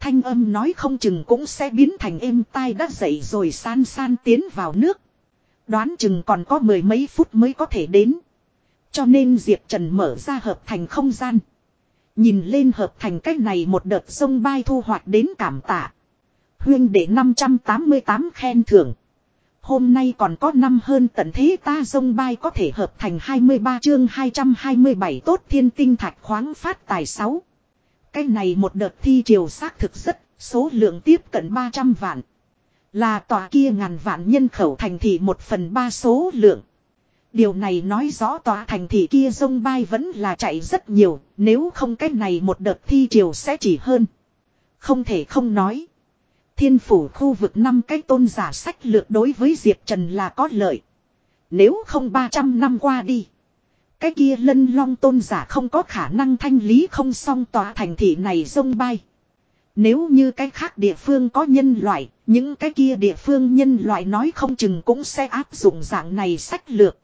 Thanh âm nói không chừng cũng sẽ biến thành êm tai đã dậy rồi san san tiến vào nước. Đoán chừng còn có mười mấy phút mới có thể đến. Cho nên Diệp Trần mở ra hợp thành không gian. Nhìn lên hợp thành cách này một đợt sông bay thu hoạch đến cảm tạ. Huyên để 588 khen thưởng. Hôm nay còn có năm hơn tận thế ta sông bay có thể hợp thành 23 chương 227 tốt thiên tinh thạch khoáng phát tài 6. Cái này một đợt thi triều xác thực rất, số lượng tiếp cận 300 vạn. Là tòa kia ngàn vạn nhân khẩu thành thị một phần ba số lượng. Điều này nói rõ tòa thành thị kia sông bay vẫn là chạy rất nhiều, nếu không cái này một đợt thi triều sẽ chỉ hơn. Không thể không nói. Thiên phủ khu vực năm cái tôn giả sách lược đối với Diệp Trần là có lợi. Nếu không 300 năm qua đi. Cái kia lân long tôn giả không có khả năng thanh lý không xong tòa thành thị này sông bay. Nếu như cái khác địa phương có nhân loại, những cái kia địa phương nhân loại nói không chừng cũng sẽ áp dụng dạng này sách lược.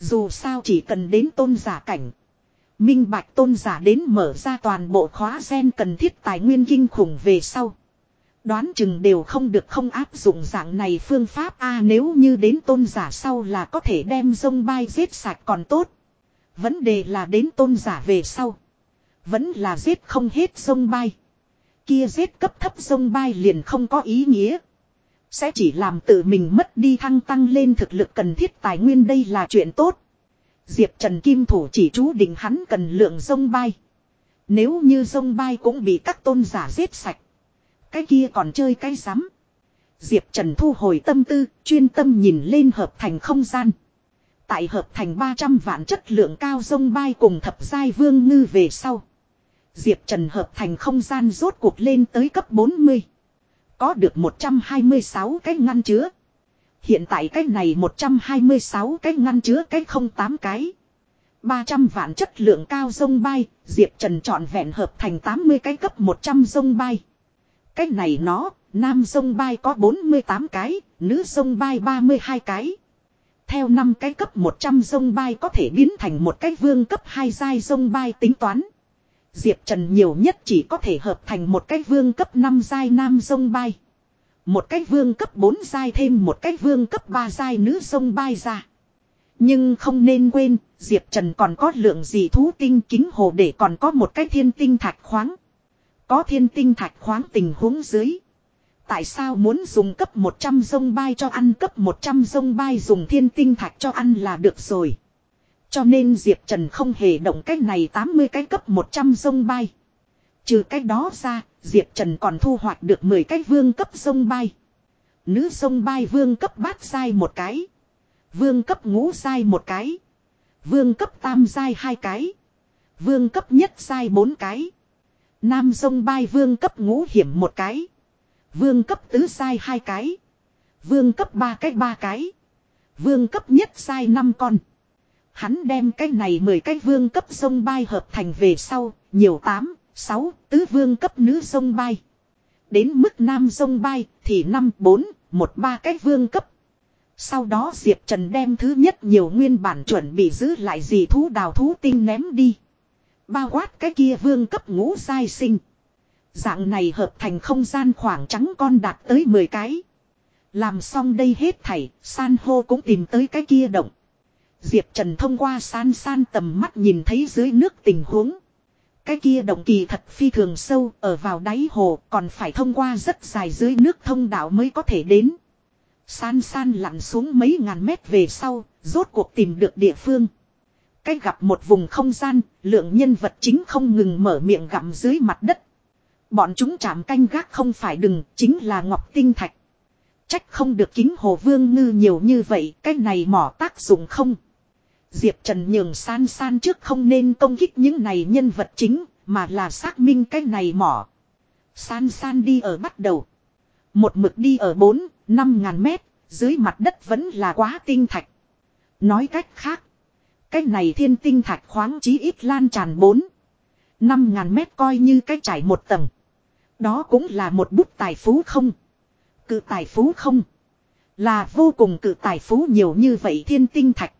Dù sao chỉ cần đến tôn giả cảnh. Minh bạch tôn giả đến mở ra toàn bộ khóa gen cần thiết tài nguyên kinh khủng về sau. Đoán chừng đều không được không áp dụng dạng này phương pháp a nếu như đến tôn giả sau là có thể đem sông bay giết sạch còn tốt. Vấn đề là đến tôn giả về sau. Vẫn là giết không hết sông bay. Kia giết cấp thấp sông bay liền không có ý nghĩa. Sẽ chỉ làm tự mình mất đi thăng tăng lên thực lực cần thiết tài nguyên đây là chuyện tốt. Diệp Trần Kim Thủ chỉ chú định hắn cần lượng sông bay. Nếu như sông bay cũng bị các tôn giả giết sạch. Cái kia còn chơi cái rắm Diệp Trần thu hồi tâm tư, chuyên tâm nhìn lên hợp thành không gian. Tại hợp thành 300 vạn chất lượng cao sông bay cùng thập giai vương ngư về sau. Diệp Trần hợp thành không gian rốt cuộc lên tới cấp 40. Có được 126 cái ngăn chứa. Hiện tại cái này 126 cái ngăn chứa cái không tám cái. 300 vạn chất lượng cao sông bay, Diệp Trần chọn vẹn hợp thành 80 cái cấp 100 sông bay. Cái này nó, nam sông bay có 48 cái, nữ sông bay 32 cái. Theo năm cái cấp 100 sông bay có thể biến thành một cái vương cấp 2 giai sông bay tính toán. Diệp Trần nhiều nhất chỉ có thể hợp thành một cái vương cấp 5 giai nam sông bay. Một cái vương cấp 4 giai thêm một cái vương cấp 3 giai nữ sông bay ra. Nhưng không nên quên, Diệp Trần còn có lượng gì thú tinh kính hồ để còn có một cái thiên tinh thạch khoáng. Có thiên tinh thạch khoáng tình huống dưới. Tại sao muốn dùng cấp 100 sông bay cho ăn cấp 100 sông bay dùng thiên tinh thạch cho ăn là được rồi. Cho nên Diệp Trần không hề động cách này 80 cái cấp 100 sông bay. Trừ cách đó ra, Diệp Trần còn thu hoạch được 10 cái vương cấp sông bay. Nữ sông bay vương cấp bát sai một cái. Vương cấp ngũ sai một cái. Vương cấp tam sai hai cái. Vương cấp nhất sai bốn cái. Nam sông bay vương cấp ngũ hiểm một cái. Vương cấp tứ sai hai cái. Vương cấp ba cái ba cái. Vương cấp nhất sai năm con. Hắn đem cái này mười cái vương cấp sông bay hợp thành về sau, nhiều tám, sáu, tứ vương cấp nữ sông bay. Đến mức nam sông bay thì năm, bốn, một ba cái vương cấp. Sau đó Diệp Trần đem thứ nhất nhiều nguyên bản chuẩn bị giữ lại gì thú đào thú tinh ném đi. Bao quát cái kia vương cấp ngũ giai sinh. Dạng này hợp thành không gian khoảng trắng con đạt tới 10 cái. Làm xong đây hết thảy, san hô cũng tìm tới cái kia động. Diệp Trần thông qua san san tầm mắt nhìn thấy dưới nước tình huống. Cái kia động kỳ thật phi thường sâu, ở vào đáy hồ, còn phải thông qua rất dài dưới nước thông đạo mới có thể đến. San san lặn xuống mấy ngàn mét về sau, rốt cuộc tìm được địa phương. Cách gặp một vùng không gian, lượng nhân vật chính không ngừng mở miệng gặm dưới mặt đất. Bọn chúng chạm canh gác không phải đừng, chính là ngọc tinh thạch. Trách không được kính hồ vương ngư nhiều như vậy, cái này mỏ tác dụng không. Diệp Trần nhường san san trước không nên công kích những này nhân vật chính, mà là xác minh cái này mỏ. San san đi ở bắt đầu. Một mực đi ở 4, 5 ngàn mét, dưới mặt đất vẫn là quá tinh thạch. Nói cách khác, cái này thiên tinh thạch khoáng chí ít lan tràn 4, 5 ngàn mét coi như cái trải một tầng. Đó cũng là một bút tài phú không. Cự tài phú không. Là vô cùng cự tài phú nhiều như vậy thiên tinh thạch.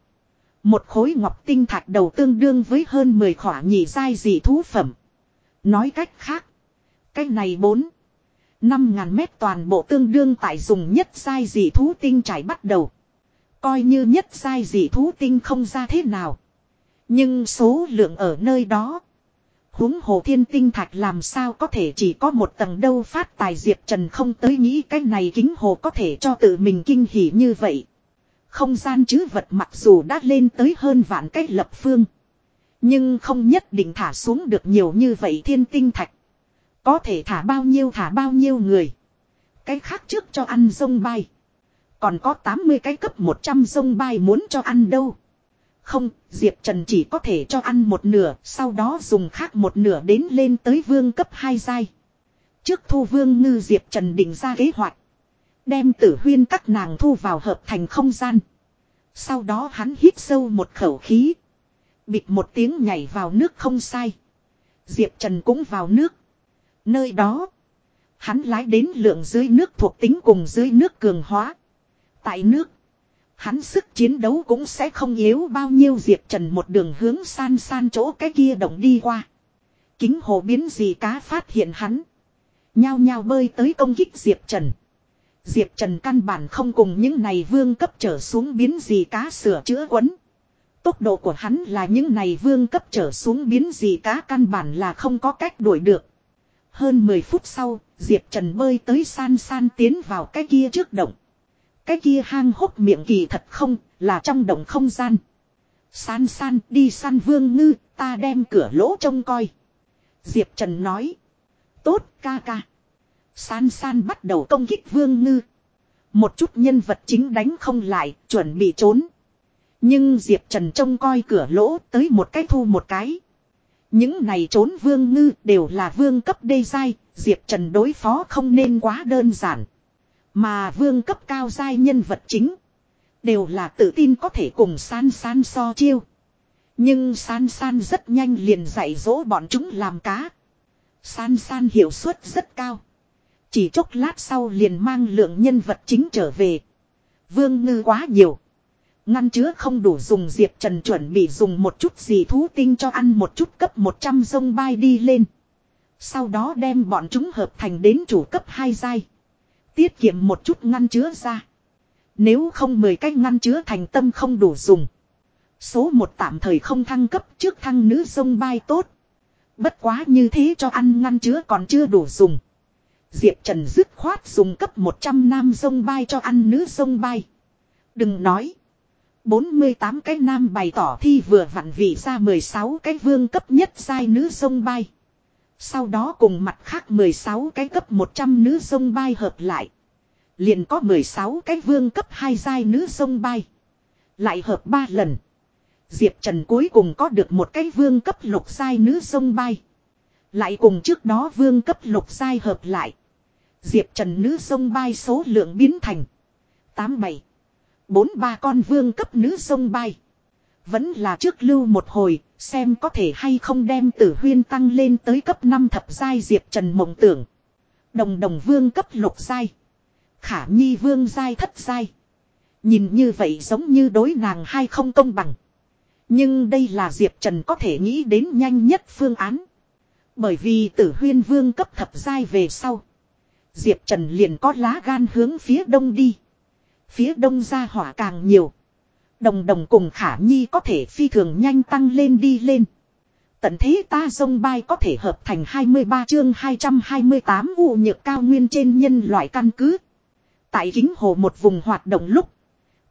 Một khối ngọc tinh thạch đầu tương đương với hơn 10 khỏa nhị giai dị thú phẩm. Nói cách khác. Cái này 4. 5 ngàn mét toàn bộ tương đương tại dùng nhất giai dị thú tinh trải bắt đầu. Coi như nhất sai dị thú tinh không ra thế nào. Nhưng số lượng ở nơi đó, huống hồ thiên tinh thạch làm sao có thể chỉ có một tầng đâu phát tài diệp trần không tới nghĩ cái này kính hồ có thể cho tự mình kinh hỉ như vậy. Không gian chứ vật mặc dù đã lên tới hơn vạn cách lập phương. Nhưng không nhất định thả xuống được nhiều như vậy thiên tinh thạch. Có thể thả bao nhiêu thả bao nhiêu người. Cái khác trước cho ăn sông bay. Còn có 80 cái cấp 100 sông bay muốn cho ăn đâu. Không, Diệp Trần chỉ có thể cho ăn một nửa, sau đó dùng khác một nửa đến lên tới vương cấp 2 giai. Trước thu vương ngư Diệp Trần định ra kế hoạch. Đem tử huyên các nàng thu vào hợp thành không gian. Sau đó hắn hít sâu một khẩu khí. Bịt một tiếng nhảy vào nước không sai. Diệp Trần cũng vào nước. Nơi đó. Hắn lái đến lượng dưới nước thuộc tính cùng dưới nước cường hóa. Tại nước. Hắn sức chiến đấu cũng sẽ không yếu bao nhiêu Diệp Trần một đường hướng san san chỗ cái kia động đi qua. Kính hồ biến gì cá phát hiện hắn. Nhao nhao bơi tới công kích Diệp Trần. Diệp Trần căn bản không cùng những này vương cấp trở xuống biến gì cá sửa chữa quấn. Tốc độ của hắn là những này vương cấp trở xuống biến gì cá căn bản là không có cách đuổi được. Hơn 10 phút sau, Diệp Trần bơi tới san san tiến vào cái kia trước động. Cái kia hang hốc miệng kỳ thật không, là trong động không gian. San san đi săn vương ngư, ta đem cửa lỗ trông coi. Diệp Trần nói. Tốt ca ca. San san bắt đầu công kích vương ngư. Một chút nhân vật chính đánh không lại, chuẩn bị trốn. Nhưng Diệp Trần trông coi cửa lỗ tới một cái thu một cái. Những này trốn vương ngư đều là vương cấp đê dai, Diệp Trần đối phó không nên quá đơn giản. Mà vương cấp cao giai nhân vật chính. Đều là tự tin có thể cùng san san so chiêu. Nhưng san san rất nhanh liền dạy dỗ bọn chúng làm cá. San san hiệu suất rất cao. Chỉ chốc lát sau liền mang lượng nhân vật chính trở về. Vương ngư quá nhiều. Ngăn chứa không đủ dùng Diệp Trần chuẩn bị dùng một chút gì thú tinh cho ăn một chút cấp 100 sông bay đi lên. Sau đó đem bọn chúng hợp thành đến chủ cấp 2 giai. Tiết kiệm một chút ngăn chứa ra. Nếu không mười cái ngăn chứa thành tâm không đủ dùng. Số một tạm thời không thăng cấp trước thăng nữ sông bay tốt. Bất quá như thế cho ăn ngăn chứa còn chưa đủ dùng. Diệp Trần dứt khoát dùng cấp 100 nam sông bay cho ăn nữ sông bay. Đừng nói. 48 cái nam bày tỏ thi vừa vặn vị ra 16 cái vương cấp nhất sai nữ sông bay. Sau đó cùng mặt khác 16 cái cấp 100 nữ sông bay hợp lại. Liền có 16 cái vương cấp 2 giai nữ sông bay. Lại hợp 3 lần. Diệp Trần cuối cùng có được một cái vương cấp lục giai nữ sông bay. Lại cùng trước đó vương cấp lục giai hợp lại. Diệp Trần nữ sông bay số lượng biến thành 87. 43 con vương cấp nữ sông bay. Vẫn là trước lưu một hồi, xem có thể hay không đem tử huyên tăng lên tới cấp 5 thập giai Diệp Trần mộng tưởng. Đồng đồng vương cấp lục giai. Khả nhi vương giai thất giai. Nhìn như vậy giống như đối nàng hay không công bằng. Nhưng đây là Diệp Trần có thể nghĩ đến nhanh nhất phương án. Bởi vì tử huyên vương cấp thập giai về sau. Diệp Trần liền có lá gan hướng phía đông đi. Phía đông ra hỏa càng nhiều. Đồng đồng cùng khả nhi có thể phi thường nhanh tăng lên đi lên. Tận thế ta sông bay có thể hợp thành 23 chương 228 u nhược cao nguyên trên nhân loại căn cứ. Tại kính hồ một vùng hoạt động lúc.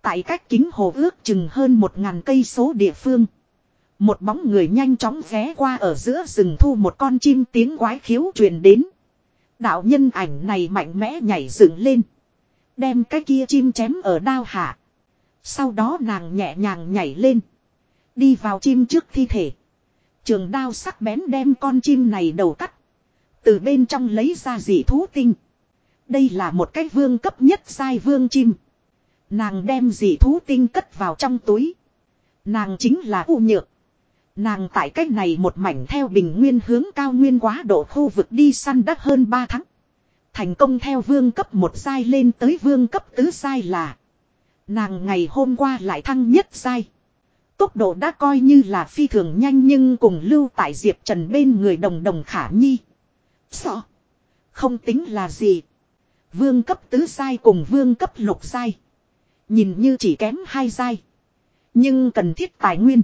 Tại cách kính hồ ước chừng hơn một ngàn cây số địa phương. Một bóng người nhanh chóng ghé qua ở giữa rừng thu một con chim tiếng quái khiếu truyền đến. Đạo nhân ảnh này mạnh mẽ nhảy dựng lên. Đem cái kia chim chém ở đao hạ. Sau đó nàng nhẹ nhàng nhảy lên. Đi vào chim trước thi thể. Trường đao sắc bén đem con chim này đầu cắt. Từ bên trong lấy ra dị thú tinh. Đây là một cái vương cấp nhất sai vương chim. Nàng đem dị thú tinh cất vào trong túi. Nàng chính là U Nhược. Nàng tại cách này một mảnh theo bình nguyên hướng cao nguyên quá độ khu vực đi săn đất hơn 3 tháng. Thành công theo vương cấp một sai lên tới vương cấp tứ sai là. Nàng ngày hôm qua lại thăng nhất sai. Tốc độ đã coi như là phi thường nhanh nhưng cùng lưu tại Diệp Trần bên người đồng đồng khả nhi. Sợ. Không tính là gì. Vương cấp tứ sai cùng vương cấp lục sai. Nhìn như chỉ kém hai sai. Nhưng cần thiết tài nguyên.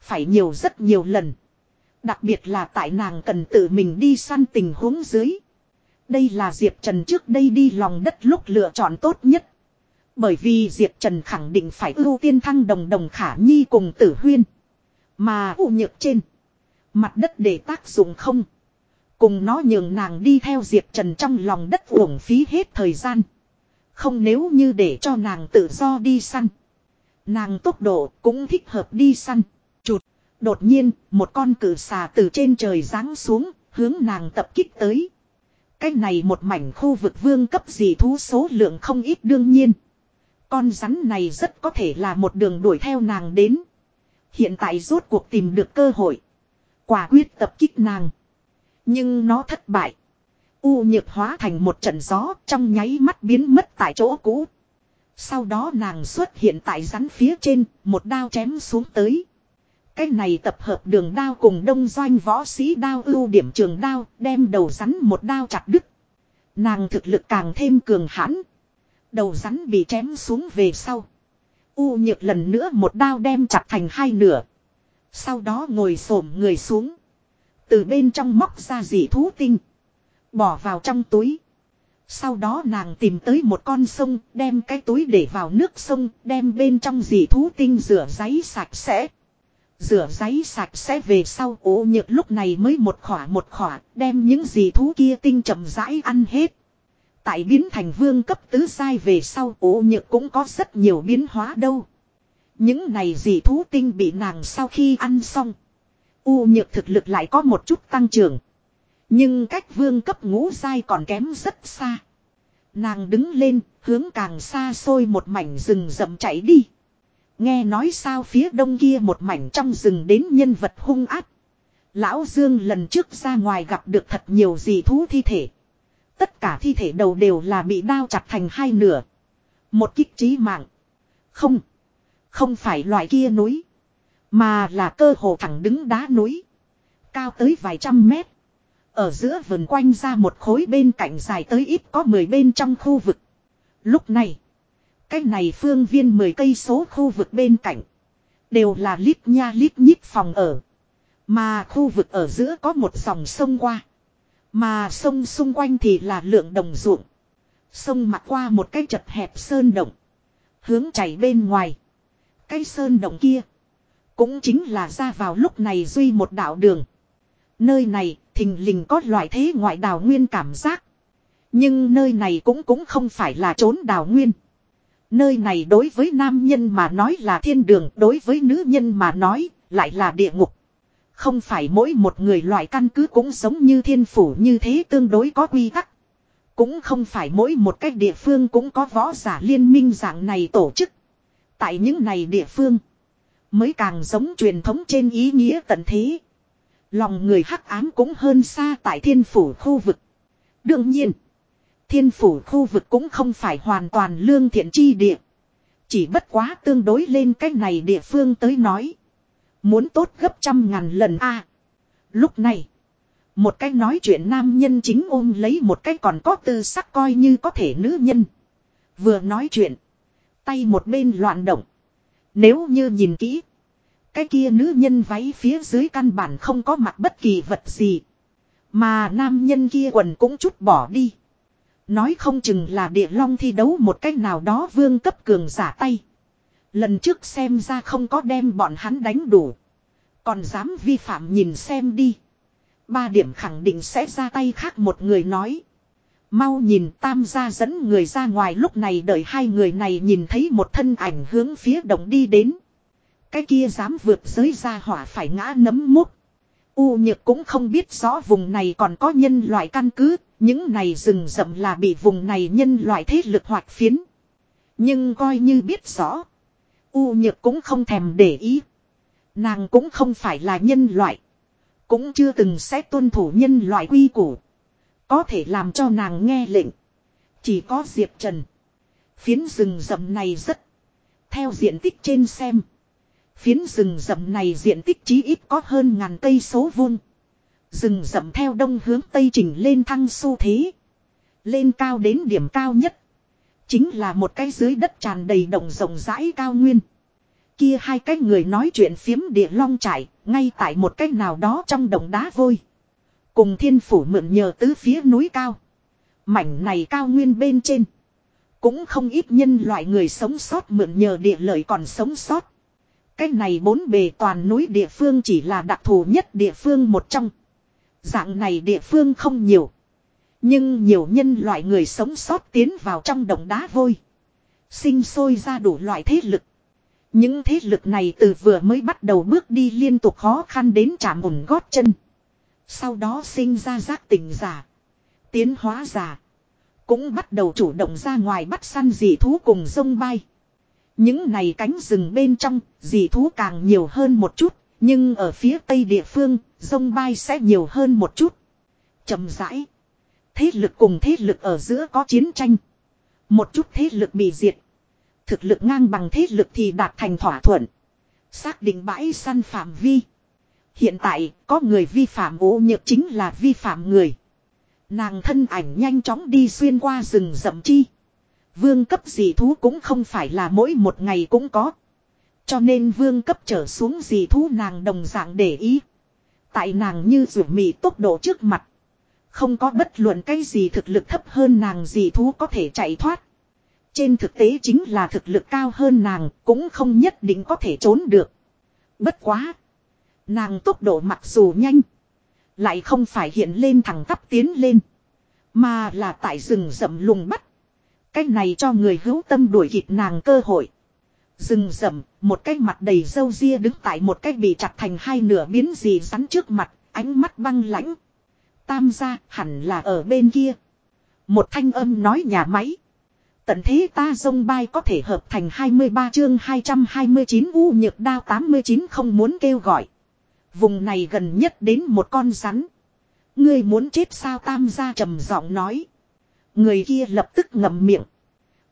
Phải nhiều rất nhiều lần. Đặc biệt là tại nàng cần tự mình đi săn tình huống dưới. Đây là Diệp Trần trước đây đi lòng đất lúc lựa chọn tốt nhất. Bởi vì Diệp Trần khẳng định phải ưu tiên thăng đồng đồng khả nhi cùng tử huyên. Mà u nhược trên. Mặt đất để tác dụng không. Cùng nó nhường nàng đi theo Diệp Trần trong lòng đất uổng phí hết thời gian. Không nếu như để cho nàng tự do đi săn. Nàng tốc độ cũng thích hợp đi săn. Chụt. Đột nhiên, một con cử xà từ trên trời giáng xuống, hướng nàng tập kích tới. Cái này một mảnh khu vực vương cấp dị thú số lượng không ít đương nhiên. Con rắn này rất có thể là một đường đuổi theo nàng đến. Hiện tại rốt cuộc tìm được cơ hội. Quả quyết tập kích nàng. Nhưng nó thất bại. U nhược hóa thành một trận gió trong nháy mắt biến mất tại chỗ cũ. Sau đó nàng xuất hiện tại rắn phía trên, một đao chém xuống tới. Cái này tập hợp đường đao cùng đông doanh võ sĩ đao ưu điểm trường đao, đem đầu rắn một đao chặt đứt. Nàng thực lực càng thêm cường hãn. Đầu rắn bị chém xuống về sau. U nhược lần nữa một đao đem chặt thành hai nửa. Sau đó ngồi xổm người xuống. Từ bên trong móc ra dị thú tinh. Bỏ vào trong túi. Sau đó nàng tìm tới một con sông, đem cái túi để vào nước sông, đem bên trong dị thú tinh rửa giấy sạch sẽ. Rửa giấy sạch sẽ về sau ố nhược lúc này mới một khỏa một khỏa, đem những dị thú kia tinh chậm rãi ăn hết. Tại biến thành vương cấp tứ sai về sau ố nhược cũng có rất nhiều biến hóa đâu. Những này dị thú tinh bị nàng sau khi ăn xong. U nhược thực lực lại có một chút tăng trưởng. Nhưng cách vương cấp ngũ sai còn kém rất xa. Nàng đứng lên, hướng càng xa xôi một mảnh rừng rậm chạy đi. Nghe nói sao phía đông kia một mảnh trong rừng đến nhân vật hung ác. Lão Dương lần trước ra ngoài gặp được thật nhiều dị thú thi thể. Tất cả thi thể đầu đều là bị đao chặt thành hai nửa. Một kích trí mạng. Không. Không phải loại kia núi. Mà là cơ hồ thẳng đứng đá núi. Cao tới vài trăm mét. Ở giữa vườn quanh ra một khối bên cạnh dài tới ít có 10 bên trong khu vực. Lúc này. Cái này phương viên 10 cây số khu vực bên cạnh. Đều là lít nha lít nhít phòng ở. Mà khu vực ở giữa có một dòng sông qua. Mà sông xung quanh thì là lượng đồng ruộng. Sông mặt qua một cái chật hẹp sơn động. Hướng chảy bên ngoài. Cái sơn động kia. Cũng chính là ra vào lúc này duy một đạo đường. Nơi này thình lình có loại thế ngoại đào nguyên cảm giác. Nhưng nơi này cũng cũng không phải là trốn đào nguyên. Nơi này đối với nam nhân mà nói là thiên đường, đối với nữ nhân mà nói lại là địa ngục. Không phải mỗi một người loại căn cứ cũng giống như thiên phủ như thế tương đối có quy tắc. Cũng không phải mỗi một cách địa phương cũng có võ giả liên minh dạng này tổ chức. Tại những này địa phương, mới càng giống truyền thống trên ý nghĩa tận thế. Lòng người hắc ám cũng hơn xa tại thiên phủ khu vực. Đương nhiên, thiên phủ khu vực cũng không phải hoàn toàn lương thiện chi địa. Chỉ bất quá tương đối lên cách này địa phương tới nói. Muốn tốt gấp trăm ngàn lần a Lúc này, một cách nói chuyện nam nhân chính ôm lấy một cái còn có tư sắc coi như có thể nữ nhân. Vừa nói chuyện, tay một bên loạn động. Nếu như nhìn kỹ, cái kia nữ nhân váy phía dưới căn bản không có mặc bất kỳ vật gì. Mà nam nhân kia quần cũng chút bỏ đi. Nói không chừng là địa long thi đấu một cách nào đó vương cấp cường giả tay. Lần trước xem ra không có đem bọn hắn đánh đủ. Còn dám vi phạm nhìn xem đi. Ba điểm khẳng định sẽ ra tay khác một người nói. Mau nhìn tam gia dẫn người ra ngoài lúc này đợi hai người này nhìn thấy một thân ảnh hướng phía động đi đến. Cái kia dám vượt giới ra hỏa phải ngã nấm mút. U nhược cũng không biết rõ vùng này còn có nhân loại căn cứ, những này rừng rậm là bị vùng này nhân loại thế lực hoạt phiến. Nhưng coi như biết rõ. U nhược cũng không thèm để ý. Nàng cũng không phải là nhân loại. Cũng chưa từng sẽ tuân thủ nhân loại quy củ. Có thể làm cho nàng nghe lệnh. Chỉ có Diệp Trần. Phiến rừng rậm này rất. Theo diện tích trên xem. Phiến rừng rậm này diện tích chí ít có hơn ngàn cây số vuông. Rừng rậm theo đông hướng tây chỉnh lên thăng xu thế. Lên cao đến điểm cao nhất. Chính là một cái dưới đất tràn đầy đồng rộng rãi cao nguyên. Kia hai cái người nói chuyện phiếm địa long trải, ngay tại một cái nào đó trong đồng đá vôi. Cùng thiên phủ mượn nhờ tứ phía núi cao. Mảnh này cao nguyên bên trên. Cũng không ít nhân loại người sống sót mượn nhờ địa lợi còn sống sót. Cái này bốn bề toàn núi địa phương chỉ là đặc thù nhất địa phương một trong. Dạng này địa phương không nhiều. Nhưng nhiều nhân loại người sống sót tiến vào trong đồng đá vôi. Sinh sôi ra đủ loại thế lực. Những thế lực này từ vừa mới bắt đầu bước đi liên tục khó khăn đến chạm ủng gót chân. Sau đó sinh ra giác tỉnh giả. Tiến hóa giả. Cũng bắt đầu chủ động ra ngoài bắt săn dị thú cùng sông bay. Những này cánh rừng bên trong, dị thú càng nhiều hơn một chút, nhưng ở phía tây địa phương, sông bay sẽ nhiều hơn một chút. chậm rãi. Thế lực cùng thế lực ở giữa có chiến tranh. Một chút thế lực bị diệt. Thực lực ngang bằng thế lực thì đạt thành thỏa thuận. Xác định bãi săn phạm vi. Hiện tại, có người vi phạm ố nhược chính là vi phạm người. Nàng thân ảnh nhanh chóng đi xuyên qua rừng rậm chi. Vương cấp dị thú cũng không phải là mỗi một ngày cũng có. Cho nên vương cấp trở xuống dị thú nàng đồng dạng để ý. Tại nàng như rủ mị tốc độ trước mặt. Không có bất luận cái gì thực lực thấp hơn nàng gì thú có thể chạy thoát. Trên thực tế chính là thực lực cao hơn nàng cũng không nhất định có thể trốn được. Bất quá. Nàng tốc độ mặc dù nhanh. Lại không phải hiện lên thẳng tắp tiến lên. Mà là tại rừng rậm lùng bắt. Cách này cho người hữu tâm đuổi kịp nàng cơ hội. Rừng rậm, một cái mặt đầy râu ria đứng tại một cái bị chặt thành hai nửa biến gì rắn trước mặt, ánh mắt băng lãnh. Tam gia hẳn là ở bên kia. Một thanh âm nói nhà máy. Tận thế ta dông bay có thể hợp thành 23 chương 229 u nhược đao 89 không muốn kêu gọi. Vùng này gần nhất đến một con rắn. Ngươi muốn chết sao tam gia trầm giọng nói. Người kia lập tức ngậm miệng.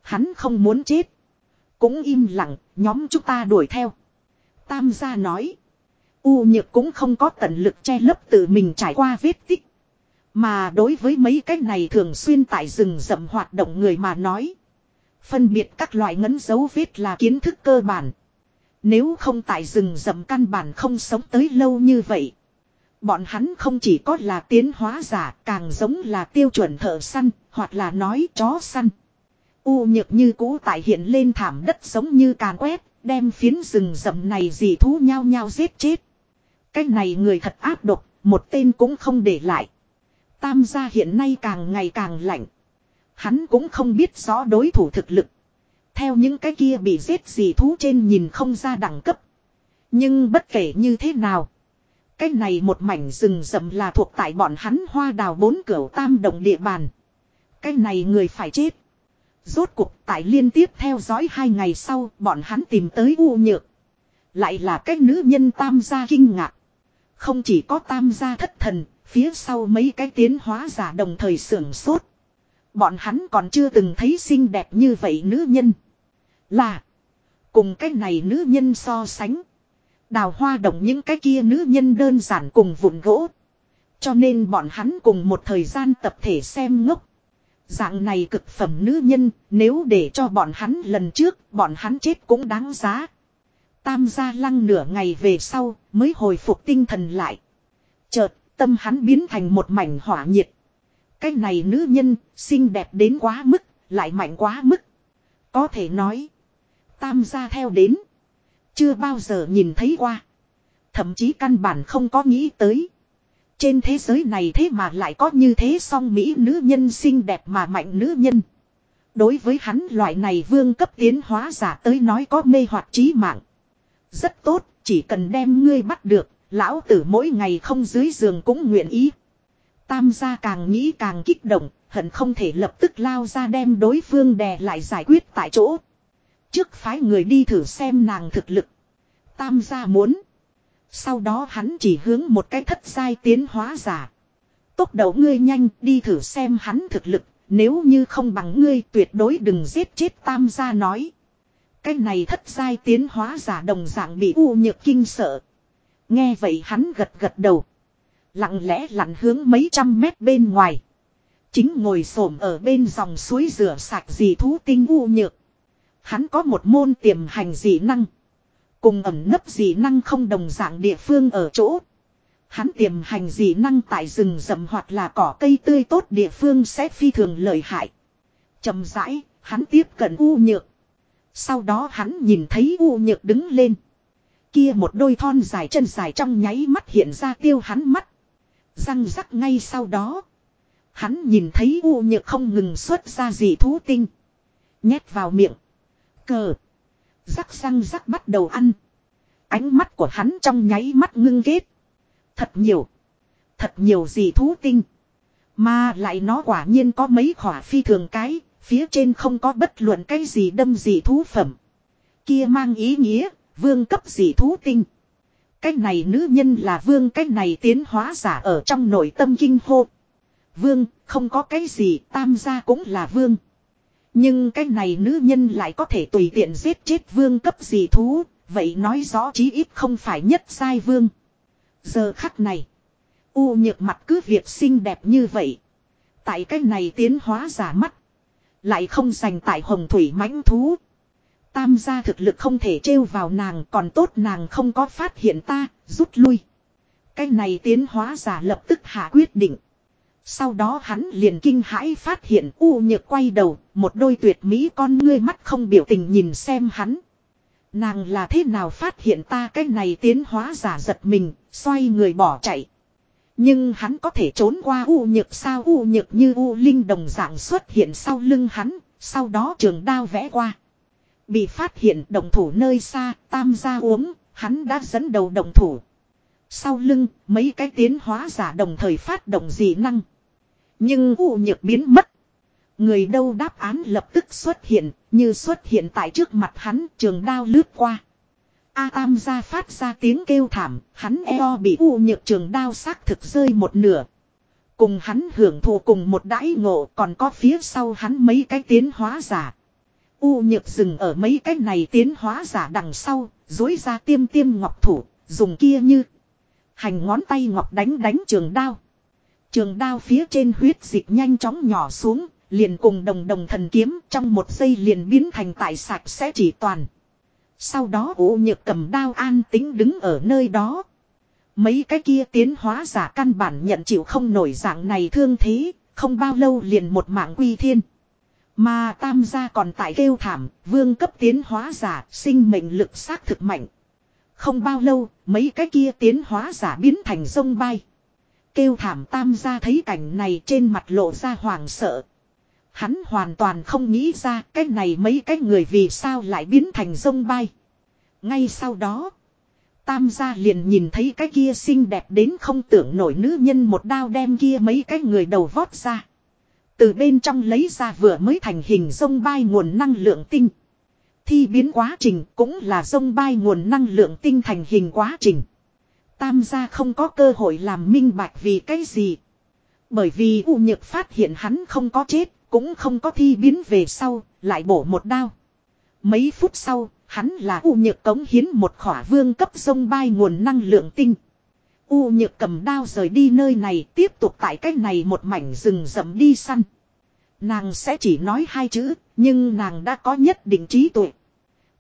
Hắn không muốn chết. Cũng im lặng, nhóm chúng ta đuổi theo. Tam gia nói. U nhược cũng không có tận lực che lấp tự mình trải qua vết tích. Mà đối với mấy cái này thường xuyên tại rừng rậm hoạt động người mà nói. Phân biệt các loại ngấn dấu vết là kiến thức cơ bản. Nếu không tại rừng rậm căn bản không sống tới lâu như vậy. Bọn hắn không chỉ có là tiến hóa giả càng giống là tiêu chuẩn thợ săn hoặc là nói chó săn. U nhược như cũ tại hiện lên thảm đất giống như càn quét đem phiến rừng rậm này dì thú nhau nhau giết chết. Cái này người thật áp độc, một tên cũng không để lại. Tam gia hiện nay càng ngày càng lạnh. Hắn cũng không biết rõ đối thủ thực lực. Theo những cái kia bị giết gì thú trên nhìn không ra đẳng cấp. Nhưng bất kể như thế nào. Cái này một mảnh rừng rậm là thuộc tại bọn hắn hoa đào bốn cửa tam đồng địa bàn. Cái này người phải chết. Rốt cuộc tại liên tiếp theo dõi hai ngày sau bọn hắn tìm tới u nhược. Lại là cái nữ nhân tam gia kinh ngạc. Không chỉ có tam gia thất thần, phía sau mấy cái tiến hóa giả đồng thời sưởng sốt. Bọn hắn còn chưa từng thấy xinh đẹp như vậy nữ nhân. Là. Cùng cái này nữ nhân so sánh. Đào hoa động những cái kia nữ nhân đơn giản cùng vụn gỗ. Cho nên bọn hắn cùng một thời gian tập thể xem ngốc. Dạng này cực phẩm nữ nhân, nếu để cho bọn hắn lần trước, bọn hắn chết cũng đáng giá. Tam gia lăng nửa ngày về sau, mới hồi phục tinh thần lại. Chợt, tâm hắn biến thành một mảnh hỏa nhiệt. Cái này nữ nhân, xinh đẹp đến quá mức, lại mạnh quá mức. Có thể nói, tam gia theo đến. Chưa bao giờ nhìn thấy qua. Thậm chí căn bản không có nghĩ tới. Trên thế giới này thế mà lại có như thế song Mỹ nữ nhân xinh đẹp mà mạnh nữ nhân. Đối với hắn loại này vương cấp tiến hóa giả tới nói có mê hoặc trí mạng. Rất tốt, chỉ cần đem ngươi bắt được, lão tử mỗi ngày không dưới giường cũng nguyện ý. Tam gia càng nghĩ càng kích động, hận không thể lập tức lao ra đem đối phương đè lại giải quyết tại chỗ. Trước phái người đi thử xem nàng thực lực. Tam gia muốn. Sau đó hắn chỉ hướng một cái thất giai tiến hóa giả. Tốc độ ngươi nhanh đi thử xem hắn thực lực. Nếu như không bằng ngươi tuyệt đối đừng giết chết tam gia nói. Cái này thất giai tiến hóa giả đồng dạng bị u nhược kinh sợ. Nghe vậy hắn gật gật đầu. Lặng lẽ lặn hướng mấy trăm mét bên ngoài. Chính ngồi xổm ở bên dòng suối rửa sạch dị thú tinh u nhược. Hắn có một môn tiềm hành dị năng. Cùng ẩm nấp dị năng không đồng dạng địa phương ở chỗ. Hắn tiềm hành dị năng tại rừng rậm hoặc là cỏ cây tươi tốt địa phương sẽ phi thường lợi hại. chậm rãi, hắn tiếp cận u nhược. Sau đó hắn nhìn thấy u nhược đứng lên. Kia một đôi thon dài chân dài trong nháy mắt hiện ra tiêu hắn mắt. Răng rắc ngay sau đó. Hắn nhìn thấy u nhược không ngừng xuất ra gì thú tinh. Nhét vào miệng. Cờ. Rắc răng rắc bắt đầu ăn. Ánh mắt của hắn trong nháy mắt ngưng kết. Thật nhiều. Thật nhiều gì thú tinh. Mà lại nó quả nhiên có mấy khỏa phi thường cái. Phía trên không có bất luận cái gì đâm gì thú phẩm. Kia mang ý nghĩa. Vương cấp gì thú tinh. Cái này nữ nhân là vương cái này tiến hóa giả ở trong nội tâm kinh hô. Vương, không có cái gì, tam gia cũng là vương. Nhưng cái này nữ nhân lại có thể tùy tiện giết chết vương cấp gì thú, vậy nói rõ chí ít không phải nhất sai vương. Giờ khắc này, u nhược mặt cứ việc xinh đẹp như vậy. Tại cái này tiến hóa giả mắt, lại không dành tại hồng thủy mãnh thú. Tam gia thực lực không thể trêu vào nàng còn tốt nàng không có phát hiện ta, rút lui. Cái này tiến hóa giả lập tức hạ quyết định. Sau đó hắn liền kinh hãi phát hiện U nhược quay đầu, một đôi tuyệt mỹ con ngươi mắt không biểu tình nhìn xem hắn. Nàng là thế nào phát hiện ta cái này tiến hóa giả giật mình, xoay người bỏ chạy. Nhưng hắn có thể trốn qua U nhược sao U nhược như U linh đồng dạng xuất hiện sau lưng hắn, sau đó trường đao vẽ qua. Bị phát hiện đồng thủ nơi xa, tam gia uống, hắn đã dẫn đầu đồng thủ. Sau lưng, mấy cái tiến hóa giả đồng thời phát động dị năng. Nhưng u nhược biến mất. Người đâu đáp án lập tức xuất hiện, như xuất hiện tại trước mặt hắn, trường đao lướt qua. A Tam gia phát ra tiếng kêu thảm, hắn eo bị u nhược trường đao xác thực rơi một nửa. Cùng hắn hưởng thụ cùng một đãi ngộ còn có phía sau hắn mấy cái tiến hóa giả. U nhược dừng ở mấy cái này tiến hóa giả đằng sau, dối ra tiêm tiêm ngọc thủ, dùng kia như. Hành ngón tay ngọc đánh đánh trường đao. Trường đao phía trên huyết dịch nhanh chóng nhỏ xuống, liền cùng đồng đồng thần kiếm trong một giây liền biến thành tại sạch sẽ chỉ toàn. Sau đó U nhược cầm đao an tính đứng ở nơi đó. Mấy cái kia tiến hóa giả căn bản nhận chịu không nổi dạng này thương thế, không bao lâu liền một mạng quy thiên. Mà tam gia còn tại kêu thảm, vương cấp tiến hóa giả, sinh mệnh lực xác thực mạnh. Không bao lâu, mấy cái kia tiến hóa giả biến thành sông bay. Kêu thảm tam gia thấy cảnh này trên mặt lộ ra hoàng sợ. Hắn hoàn toàn không nghĩ ra cái này mấy cái người vì sao lại biến thành sông bay. Ngay sau đó, tam gia liền nhìn thấy cái kia xinh đẹp đến không tưởng nổi nữ nhân một đao đem kia mấy cái người đầu vót ra. Từ bên trong lấy ra vừa mới thành hình sông bay nguồn năng lượng tinh. Thi biến quá trình cũng là sông bay nguồn năng lượng tinh thành hình quá trình. Tam gia không có cơ hội làm minh bạch vì cái gì. Bởi vì U Nhược phát hiện hắn không có chết, cũng không có thi biến về sau, lại bổ một đao. Mấy phút sau, hắn là U Nhược cống hiến một khỏa vương cấp sông bay nguồn năng lượng tinh. U Nhược cầm đao rời đi nơi này tiếp tục tại cách này một mảnh rừng rậm đi săn. Nàng sẽ chỉ nói hai chữ, nhưng nàng đã có nhất định trí tuệ.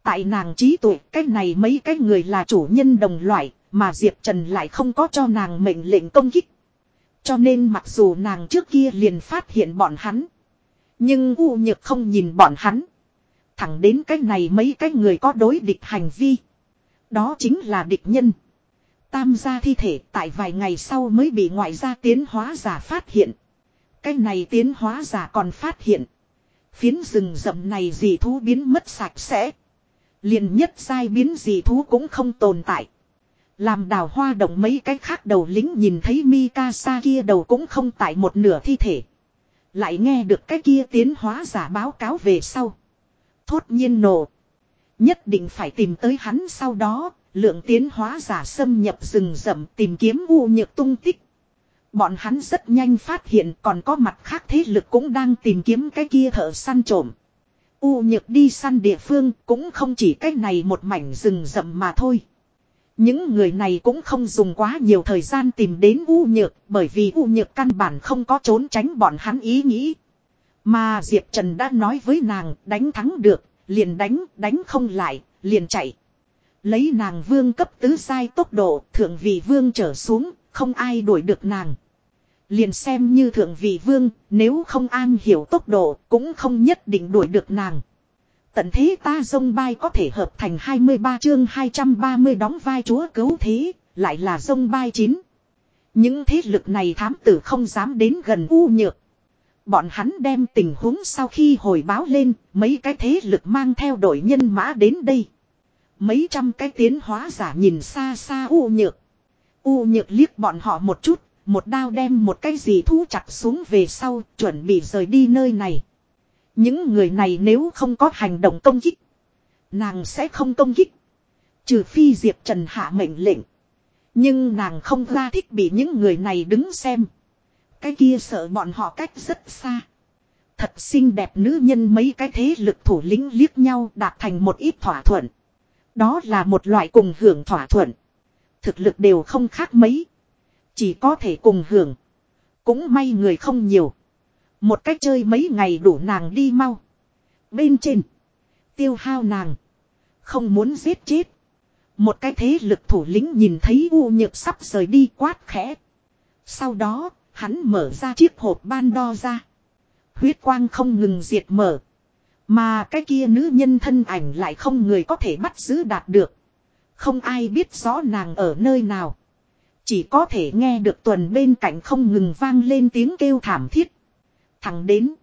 Tại nàng trí tuệ, cách này mấy cái người là chủ nhân đồng loại, mà Diệp Trần lại không có cho nàng mệnh lệnh công kích. Cho nên mặc dù nàng trước kia liền phát hiện bọn hắn. Nhưng U Nhược không nhìn bọn hắn. Thẳng đến cái này mấy cái người có đối địch hành vi. Đó chính là địch nhân. Tam gia thi thể tại vài ngày sau mới bị ngoại gia tiến hóa giả phát hiện. Cái này tiến hóa giả còn phát hiện. Phiến rừng rậm này dị thú biến mất sạch sẽ. liền nhất sai biến dị thú cũng không tồn tại. Làm đào hoa động mấy cái khác đầu lính nhìn thấy Mikasa kia đầu cũng không tại một nửa thi thể. Lại nghe được cái kia tiến hóa giả báo cáo về sau. Thốt nhiên nổ. Nhất định phải tìm tới hắn sau đó, lượng tiến hóa giả xâm nhập rừng rậm tìm kiếm u nhược tung tích. Bọn hắn rất nhanh phát hiện còn có mặt khác thế lực cũng đang tìm kiếm cái kia thợ săn trộm. U nhược đi săn địa phương cũng không chỉ cái này một mảnh rừng rậm mà thôi. Những người này cũng không dùng quá nhiều thời gian tìm đến U nhược bởi vì U nhược căn bản không có trốn tránh bọn hắn ý nghĩ. Mà Diệp Trần đã nói với nàng đánh thắng được, liền đánh, đánh không lại, liền chạy. Lấy nàng vương cấp tứ sai tốc độ, thượng vị vương trở xuống, không ai đuổi được nàng. Liền xem như thượng vị vương, nếu không an hiểu tốc độ, cũng không nhất định đuổi được nàng. Tận thế ta dông bay có thể hợp thành 23 chương 230 đóng vai chúa cứu thế, lại là dông bay 9. Những thế lực này thám tử không dám đến gần u nhược. Bọn hắn đem tình huống sau khi hồi báo lên, mấy cái thế lực mang theo đội nhân mã đến đây. Mấy trăm cái tiến hóa giả nhìn xa xa u nhược. U nhược liếc bọn họ một chút, một đao đem một cái gì thú chặt xuống về sau, chuẩn bị rời đi nơi này. Những người này nếu không có hành động công kích, nàng sẽ không công kích. Trừ phi Diệp Trần hạ mệnh lệnh. Nhưng nàng không ra thích bị những người này đứng xem. Cái kia sợ bọn họ cách rất xa. Thật xinh đẹp nữ nhân mấy cái thế lực thủ lĩnh liếc nhau đạt thành một ít thỏa thuận. Đó là một loại cùng hưởng thỏa thuận. Thực lực đều không khác mấy. Chỉ có thể cùng hưởng. Cũng may người không nhiều. Một cách chơi mấy ngày đủ nàng đi mau. Bên trên. Tiêu hao nàng. Không muốn giết chết. Một cái thế lực thủ lĩnh nhìn thấy U nhược sắp rời đi quát khẽ. Sau đó, hắn mở ra chiếc hộp ban đo ra. Huyết quang không ngừng diệt mở. Mà cái kia nữ nhân thân ảnh lại không người có thể bắt giữ đạt được. Không ai biết rõ nàng ở nơi nào. Chỉ có thể nghe được tuần bên cạnh không ngừng vang lên tiếng kêu thảm thiết. Thằng đến.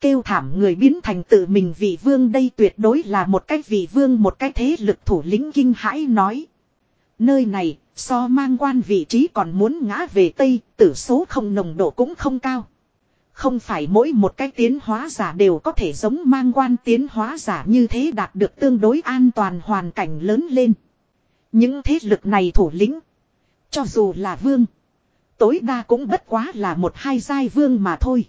Kêu thảm người biến thành tự mình vị vương đây tuyệt đối là một cái vị vương một cái thế lực thủ lĩnh kinh hãi nói. Nơi này, so mang quan vị trí còn muốn ngã về Tây, tử số không nồng độ cũng không cao. Không phải mỗi một cái tiến hóa giả đều có thể giống mang quan tiến hóa giả như thế đạt được tương đối an toàn hoàn cảnh lớn lên. Những thế lực này thủ lĩnh. Cho dù là vương. Tối đa cũng bất quá là một hai giai vương mà thôi.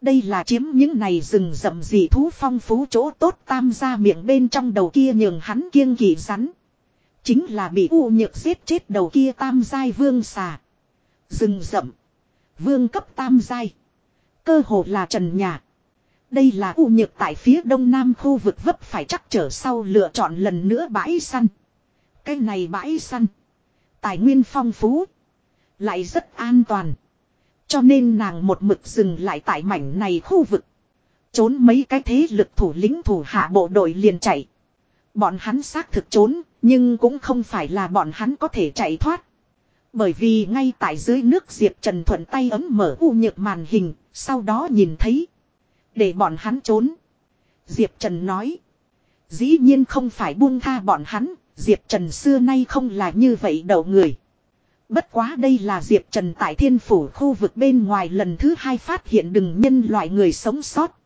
Đây là chiếm những này rừng rậm dị thú phong phú chỗ tốt tam gia miệng bên trong đầu kia nhường hắn kiêng kỵ rắn. Chính là bị u nhược giết chết đầu kia tam giai vương xà. Rừng rậm. Vương cấp tam giai. Cơ hồ là trần nhà. Đây là u nhược tại phía đông nam khu vực vấp phải chắc trở sau lựa chọn lần nữa bãi săn. Cái này bãi săn. Tài nguyên phong phú. Lại rất an toàn. Cho nên nàng một mực dừng lại tại mảnh này khu vực. Trốn mấy cái thế lực thủ lĩnh thủ hạ bộ đội liền chạy. Bọn hắn xác thực trốn, nhưng cũng không phải là bọn hắn có thể chạy thoát. Bởi vì ngay tại dưới nước Diệp Trần thuận tay ấm mở u nhược màn hình, sau đó nhìn thấy. Để bọn hắn trốn. Diệp Trần nói. Dĩ nhiên không phải buông tha bọn hắn, Diệp Trần xưa nay không là như vậy đầu người. Bất quá đây là Diệp Trần tại thiên phủ khu vực bên ngoài lần thứ hai phát hiện đừng nhân loại người sống sót.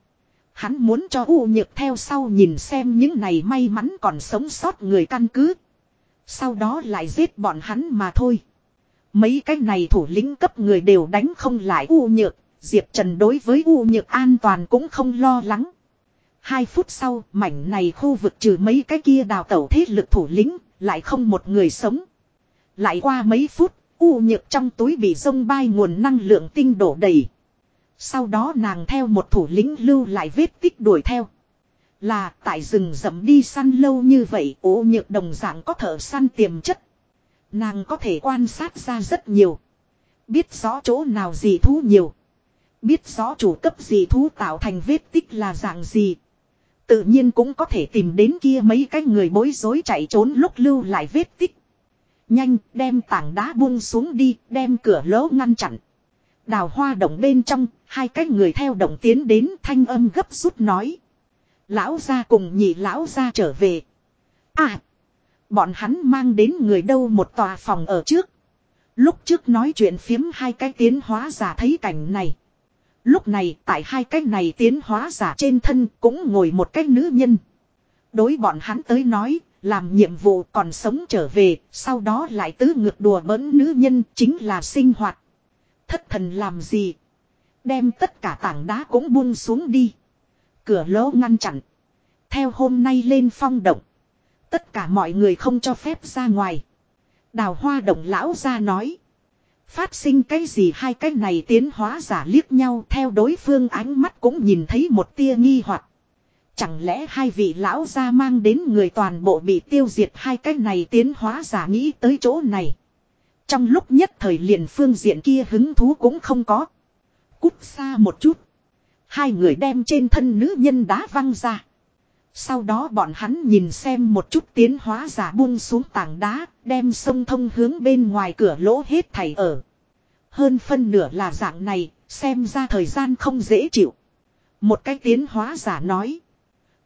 Hắn muốn cho U Nhược theo sau nhìn xem những này may mắn còn sống sót người căn cứ. Sau đó lại giết bọn hắn mà thôi. Mấy cái này thủ lĩnh cấp người đều đánh không lại U Nhược. Diệp Trần đối với U Nhược an toàn cũng không lo lắng. Hai phút sau, mảnh này khu vực trừ mấy cái kia đào tẩu thế lực thủ lĩnh, lại không một người sống. Lại qua mấy phút, U Nhược trong túi bị sông bay nguồn năng lượng tinh đổ đầy. Sau đó nàng theo một thủ lĩnh lưu lại vết tích đuổi theo. Là tại rừng rậm đi săn lâu như vậy u nhược đồng dạng có thợ săn tiềm chất. Nàng có thể quan sát ra rất nhiều. Biết rõ chỗ nào gì thú nhiều. Biết rõ chủ cấp gì thú tạo thành vết tích là dạng gì. Tự nhiên cũng có thể tìm đến kia mấy cái người bối rối chạy trốn lúc lưu lại vết tích. Nhanh đem tảng đá buông xuống đi đem cửa lỗ ngăn chặn. Đào hoa động bên trong, hai cái người theo động tiến đến thanh âm gấp rút nói. Lão ra cùng nhị lão ra trở về. À! Bọn hắn mang đến người đâu một tòa phòng ở trước. Lúc trước nói chuyện phiếm hai cái tiến hóa giả thấy cảnh này. Lúc này tại hai cái này tiến hóa giả trên thân cũng ngồi một cái nữ nhân. Đối bọn hắn tới nói, làm nhiệm vụ còn sống trở về, sau đó lại tứ ngược đùa bỡn nữ nhân chính là sinh hoạt. Thất thần làm gì? Đem tất cả tảng đá cũng buông xuống đi. Cửa lỗ ngăn chặn. Theo hôm nay lên phong động. Tất cả mọi người không cho phép ra ngoài. Đào hoa động lão ra nói. Phát sinh cái gì hai cái này tiến hóa giả liếc nhau theo đối phương ánh mắt cũng nhìn thấy một tia nghi hoặc Chẳng lẽ hai vị lão gia mang đến người toàn bộ bị tiêu diệt hai cái này tiến hóa giả nghĩ tới chỗ này. Trong lúc nhất thời liền phương diện kia hứng thú cũng không có. Cút xa một chút. Hai người đem trên thân nữ nhân đá văng ra. Sau đó bọn hắn nhìn xem một chút tiến hóa giả buông xuống tảng đá, đem sông thông hướng bên ngoài cửa lỗ hết thảy ở. Hơn phân nửa là dạng này, xem ra thời gian không dễ chịu. Một cái tiến hóa giả nói.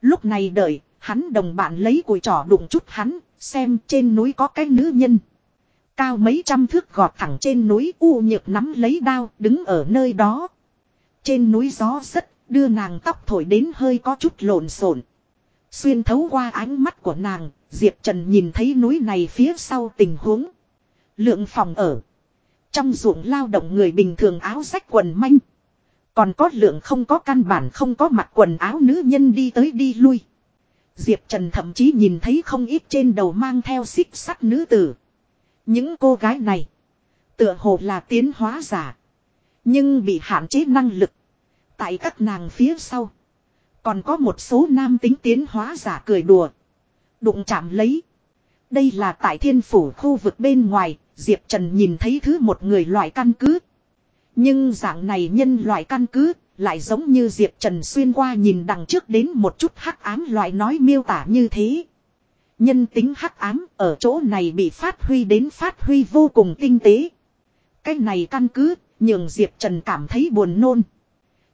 Lúc này đợi, hắn đồng bạn lấy cùi trỏ đụng chút hắn, xem trên núi có cái nữ nhân. Cao mấy trăm thước gọt thẳng trên núi u nhược nắm lấy đao, đứng ở nơi đó. Trên núi gió rất, đưa nàng tóc thổi đến hơi có chút lộn xộn. Xuyên thấu qua ánh mắt của nàng, Diệp Trần nhìn thấy núi này phía sau tình huống. Lượng phòng ở. Trong ruộng lao động người bình thường áo rách quần manh. Còn có lượng không có căn bản không có mặc quần áo nữ nhân đi tới đi lui. Diệp Trần thậm chí nhìn thấy không ít trên đầu mang theo xích sắt nữ tử. Những cô gái này. Tựa hồ là tiến hóa giả. Nhưng bị hạn chế năng lực. Tại các nàng phía sau. Còn có một số nam tính tiến hóa giả cười đùa. Đụng chạm lấy. Đây là tại thiên phủ khu vực bên ngoài. Diệp Trần nhìn thấy thứ một người loại căn cứ. Nhưng dạng này nhân loại căn cứ, lại giống như Diệp Trần xuyên qua nhìn đằng trước đến một chút hắc ám loại nói miêu tả như thế. Nhân tính hắc ám ở chỗ này bị phát huy đến phát huy vô cùng tinh tế. Cái này căn cứ, nhường Diệp Trần cảm thấy buồn nôn.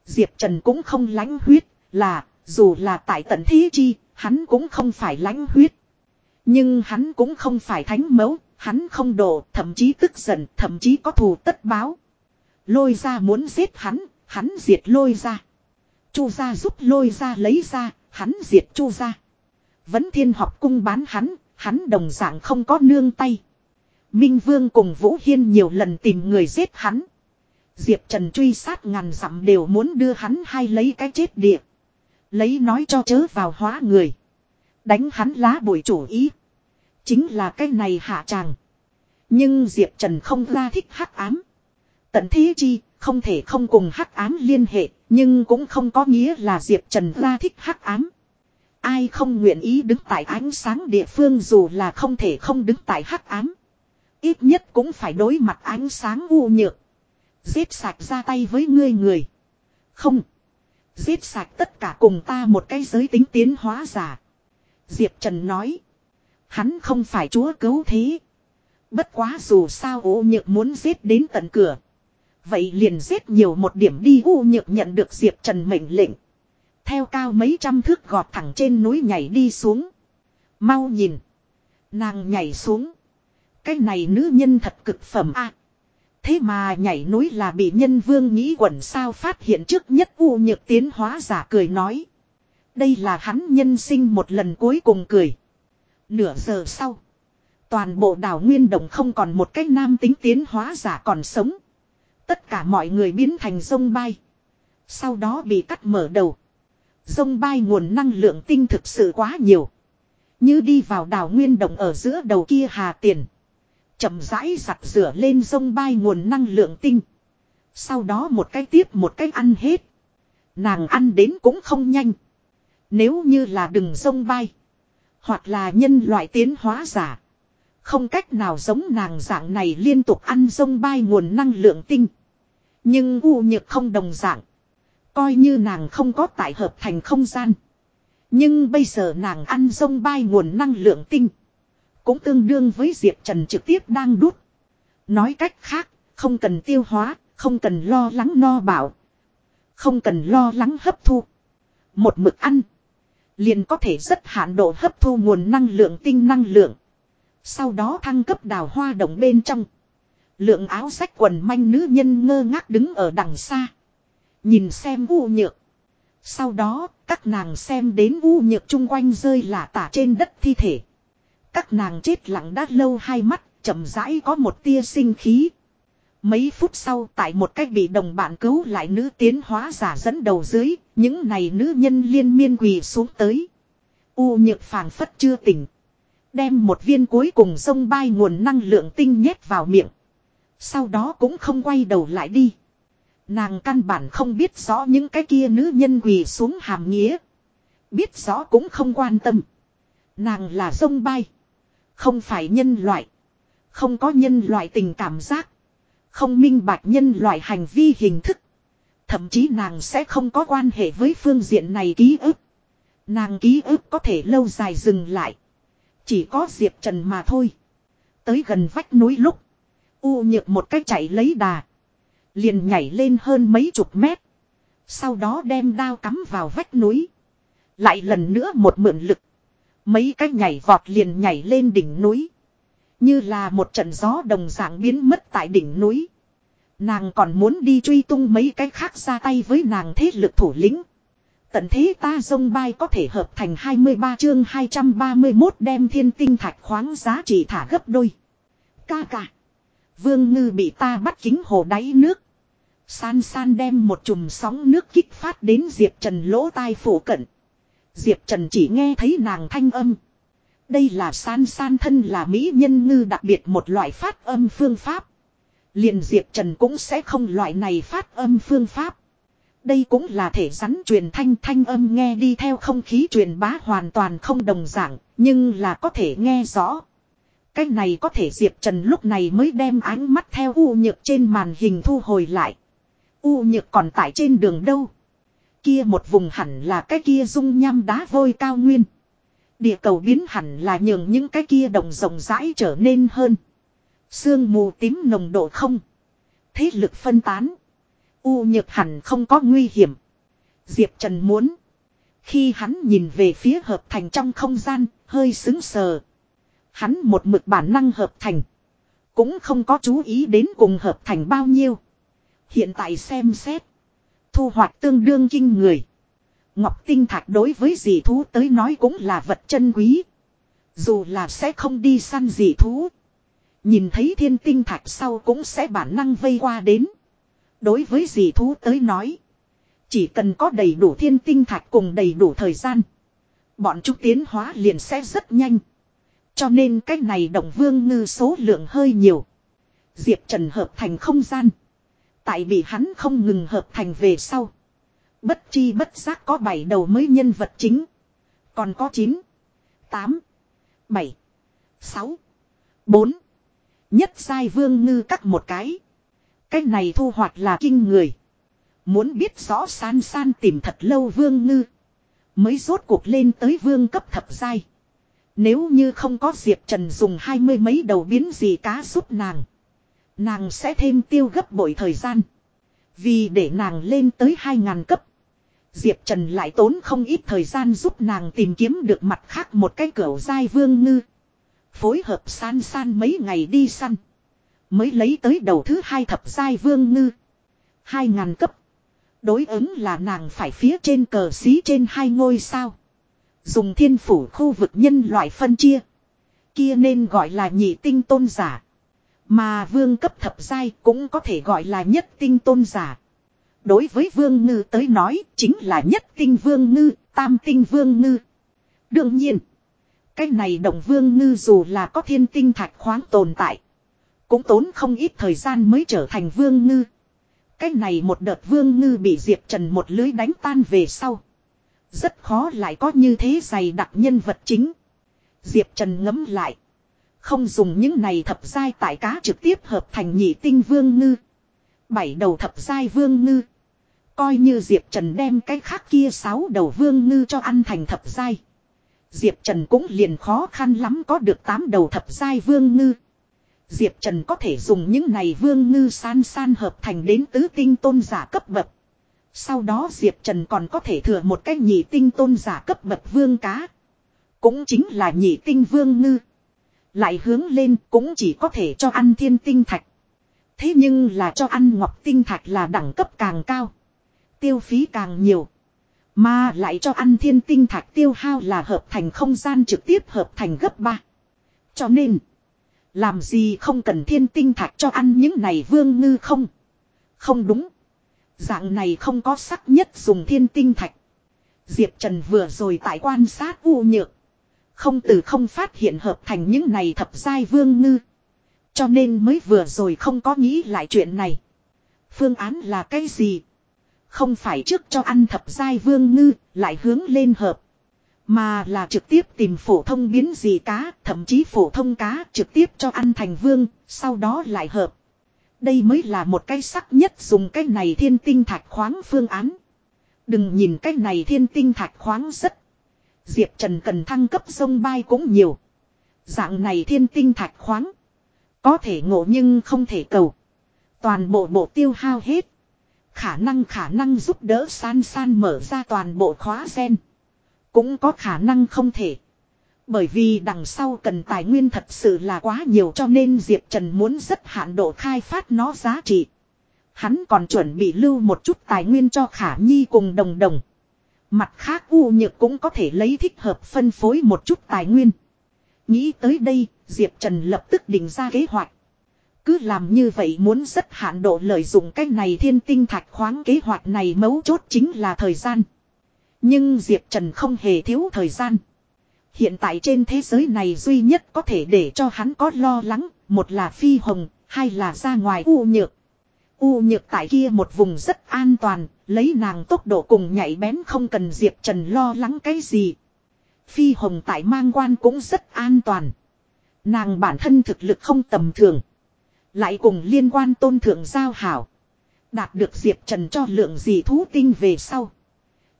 Diệp Trần cũng không lãnh huyết, là, dù là tại tận thế chi, hắn cũng không phải lãnh huyết. Nhưng hắn cũng không phải thánh mẫu, hắn không đổ thậm chí tức giận, thậm chí có thù tất báo. Lôi ra muốn giết hắn, hắn diệt lôi ra. Chu ra giúp lôi ra lấy ra, hắn diệt chu ra. Vẫn thiên học cung bán hắn, hắn đồng dạng không có nương tay. Minh Vương cùng Vũ Hiên nhiều lần tìm người giết hắn. Diệp Trần truy sát ngàn dặm đều muốn đưa hắn hay lấy cái chết địa. Lấy nói cho chớ vào hóa người. Đánh hắn lá bụi chủ ý. Chính là cái này hạ tràng. Nhưng Diệp Trần không ra thích hắc ám. Tận thế chi, không thể không cùng hắc ám liên hệ, nhưng cũng không có nghĩa là Diệp Trần ra thích hắc ám. Ai không nguyện ý đứng tại ánh sáng địa phương dù là không thể không đứng tại hắc ám. Ít nhất cũng phải đối mặt ánh sáng u nhược. Giết sạch ra tay với ngươi người. Không. Giết sạch tất cả cùng ta một cái giới tính tiến hóa giả. Diệp Trần nói. Hắn không phải chúa cứu thế. Bất quá dù sao u nhược muốn giết đến tận cửa. Vậy liền giết nhiều một điểm đi u nhược nhận được Diệp Trần mệnh lệnh. Theo cao mấy trăm thước gọt thẳng trên núi nhảy đi xuống. Mau nhìn. Nàng nhảy xuống. Cái này nữ nhân thật cực phẩm a thế mà nhảy núi là bị nhân vương nghĩ quẩn sao phát hiện trước nhất u nhược tiến hóa giả cười nói. Đây là hắn nhân sinh một lần cuối cùng cười. Nửa giờ sau. Toàn bộ đảo Nguyên đồng không còn một cái nam tính tiến hóa giả còn sống. Tất cả mọi người biến thành sông bay. Sau đó bị cắt mở đầu. Sông bay nguồn năng lượng tinh thực sự quá nhiều. Như đi vào đảo nguyên đồng ở giữa đầu kia hà tiền chậm rãi giặt rửa lên sông bay nguồn năng lượng tinh. Sau đó một cái tiếp một cái ăn hết. Nàng ăn đến cũng không nhanh. Nếu như là đừng sông bay. Hoặc là nhân loại tiến hóa giả. Không cách nào giống nàng dạng này liên tục ăn sông bay nguồn năng lượng tinh. Nhưng u nhược không đồng dạng. Coi như nàng không có tại hợp thành không gian. Nhưng bây giờ nàng ăn sông bay nguồn năng lượng tinh cũng tương đương với Diệp Trần trực tiếp đang đút. Nói cách khác, không cần tiêu hóa, không cần lo lắng no bảo. Không cần lo lắng hấp thu. Một mực ăn. Liền có thể rất hạn độ hấp thu nguồn năng lượng tinh năng lượng. Sau đó thăng cấp đào hoa đồng bên trong. Lượng áo sách quần manh nữ nhân ngơ ngác đứng ở đằng xa. Nhìn xem u nhược. Sau đó, các nàng xem đến u nhược chung quanh rơi lả tả trên đất thi thể. Các nàng chết lặng đã lâu hai mắt, chậm rãi có một tia sinh khí. Mấy phút sau tại một cách bị đồng bạn cứu lại nữ tiến hóa giả dẫn đầu dưới, những này nữ nhân liên miên quỳ xuống tới. U nhược phàng phất chưa tỉnh. Đem một viên cuối cùng sông bay nguồn năng lượng tinh nhét vào miệng. Sau đó cũng không quay đầu lại đi. Nàng căn bản không biết rõ những cái kia nữ nhân quỳ xuống hàm nghĩa. Biết rõ cũng không quan tâm. Nàng là sông bay. Không phải nhân loại. Không có nhân loại tình cảm giác. Không minh bạch nhân loại hành vi hình thức. Thậm chí nàng sẽ không có quan hệ với phương diện này ký ức. Nàng ký ức có thể lâu dài dừng lại. Chỉ có Diệp Trần mà thôi. Tới gần vách núi lúc. U nhược một cách chạy lấy đà. Liền nhảy lên hơn mấy chục mét. Sau đó đem đao cắm vào vách núi. Lại lần nữa một mượn lực. Mấy cái nhảy vọt liền nhảy lên đỉnh núi. Như là một trận gió đồng dạng biến mất tại đỉnh núi. Nàng còn muốn đi truy tung mấy cái khác ra tay với nàng thế lực thủ lĩnh. Tận thế ta dông bay có thể hợp thành 23 chương 231 đem thiên tinh thạch khoáng giá trị thả gấp đôi. Ca ca. Vương ngư bị ta bắt kính hồ đáy nước. San san đem một chùm sóng nước kích phát đến Diệp Trần lỗ tai phủ cận. Diệp Trần chỉ nghe thấy nàng thanh âm. Đây là san san thân là mỹ nhân ngư đặc biệt một loại phát âm phương pháp. Liền Diệp Trần cũng sẽ không loại này phát âm phương pháp. Đây cũng là thể rắn truyền thanh thanh âm nghe đi theo không khí truyền bá hoàn toàn không đồng dạng, nhưng là có thể nghe rõ. Cái này có thể Diệp Trần lúc này mới đem ánh mắt theo U nhược trên màn hình thu hồi lại. U nhược còn tại trên đường đâu. Kia một vùng hẳn là cái kia dung nham đá vôi cao nguyên. Địa cầu biến hẳn là nhường những cái kia đồng rộng rãi trở nên hơn. Sương mù tím nồng độ không. Thế lực phân tán. U nhược hẳn không có nguy hiểm. Diệp Trần muốn. Khi hắn nhìn về phía hợp thành trong không gian, hơi xứng sờ. Hắn một mực bản năng hợp thành. Cũng không có chú ý đến cùng hợp thành bao nhiêu. Hiện tại xem xét. Thu hoạch tương đương kinh người. Ngọc tinh thạch đối với dị thú tới nói cũng là vật chân quý. Dù là sẽ không đi săn dị thú. Nhìn thấy thiên tinh thạch sau cũng sẽ bản năng vây qua đến. Đối với dị thú tới nói. Chỉ cần có đầy đủ thiên tinh thạch cùng đầy đủ thời gian. Bọn chúng tiến hóa liền sẽ rất nhanh. Cho nên cách này động vương ngư số lượng hơi nhiều. Diệp Trần hợp thành không gian. Tại bị hắn không ngừng hợp thành về sau. Bất chi bất giác có 7 đầu mới nhân vật chính. Còn có 9, 8, 7, 6, 4. Nhất sai vương ngư cắt một cái. Cái này thu hoạch là kinh người. Muốn biết rõ san san tìm thật lâu vương ngư. Mới rốt cuộc lên tới vương cấp thập giai. Nếu như không có Diệp Trần dùng hai mươi mấy đầu biến gì cá giúp nàng. Nàng sẽ thêm tiêu gấp bội thời gian. Vì để nàng lên tới hai ngàn cấp. Diệp Trần lại tốn không ít thời gian giúp nàng tìm kiếm được mặt khác một cái cửa giai vương ngư. Phối hợp san san mấy ngày đi săn. Mới lấy tới đầu thứ hai thập giai vương ngư. Hai ngàn cấp. Đối ứng là nàng phải phía trên cờ xí trên hai ngôi sao. Dùng thiên phủ khu vực nhân loại phân chia. Kia nên gọi là nhị tinh tôn giả. Mà vương cấp thập giai cũng có thể gọi là nhất tinh tôn giả. Đối với vương ngư tới nói chính là nhất tinh vương ngư, tam tinh vương ngư. Đương nhiên, cái này động vương ngư dù là có thiên tinh thạch khoáng tồn tại. Cũng tốn không ít thời gian mới trở thành vương ngư. Cái này một đợt vương ngư bị Diệp Trần một lưới đánh tan về sau. Rất khó lại có như thế dày đặc nhân vật chính. Diệp Trần ngấm lại. Không dùng những này thập giai tại cá trực tiếp hợp thành nhị tinh vương ngư. Bảy đầu thập giai vương ngư. Coi như Diệp Trần đem cái khác kia sáu đầu vương ngư cho ăn thành thập giai. Diệp Trần cũng liền khó khăn lắm có được tám đầu thập giai vương ngư. Diệp Trần có thể dùng những này vương ngư san san hợp thành đến tứ tinh tôn giả cấp bậc. Sau đó Diệp Trần còn có thể thừa một cái nhị tinh tôn giả cấp bậc vương cá. Cũng chính là nhị tinh vương ngư. Lại hướng lên cũng chỉ có thể cho ăn thiên tinh thạch. Thế nhưng là cho ăn ngọc tinh thạch là đẳng cấp càng cao. Tiêu phí càng nhiều. Mà lại cho ăn thiên tinh thạch tiêu hao là hợp thành không gian trực tiếp hợp thành gấp 3. Cho nên. Làm gì không cần thiên tinh thạch cho ăn những này vương ngư không? Không đúng. Dạng này không có sắc nhất dùng thiên tinh thạch. Diệp Trần vừa rồi tại quan sát u nhược. Không từ không phát hiện hợp thành những này thập giai vương ngư. Cho nên mới vừa rồi không có nghĩ lại chuyện này. Phương án là cái gì? Không phải trước cho ăn thập giai vương ngư, lại hướng lên hợp. Mà là trực tiếp tìm phổ thông biến gì cá, thậm chí phổ thông cá trực tiếp cho ăn thành vương, sau đó lại hợp. Đây mới là một cái sắc nhất dùng cái này thiên tinh thạch khoáng phương án. Đừng nhìn cái này thiên tinh thạch khoáng rất. Diệp Trần cần thăng cấp sông bay cũng nhiều. Dạng này thiên tinh thạch khoáng. Có thể ngộ nhưng không thể cầu. Toàn bộ bộ tiêu hao hết. Khả năng khả năng giúp đỡ san san mở ra toàn bộ khóa sen. Cũng có khả năng không thể. Bởi vì đằng sau cần tài nguyên thật sự là quá nhiều cho nên Diệp Trần muốn rất hạn độ khai phát nó giá trị. Hắn còn chuẩn bị lưu một chút tài nguyên cho Khả Nhi cùng đồng đồng. Mặt khác U Nhược cũng có thể lấy thích hợp phân phối một chút tài nguyên. Nghĩ tới đây, Diệp Trần lập tức định ra kế hoạch. Cứ làm như vậy muốn rất hạn độ lợi dụng cái này thiên tinh thạch khoáng kế hoạch này mấu chốt chính là thời gian. Nhưng Diệp Trần không hề thiếu thời gian. Hiện tại trên thế giới này duy nhất có thể để cho hắn có lo lắng, một là phi hồng, hai là ra ngoài u nhược. U nhược tại kia một vùng rất an toàn, lấy nàng tốc độ cùng nhảy bén không cần Diệp Trần lo lắng cái gì. Phi hồng tại mang quan cũng rất an toàn. Nàng bản thân thực lực không tầm thường. Lại cùng liên quan tôn thượng giao hảo. Đạt được Diệp Trần cho lượng gì thú tinh về sau.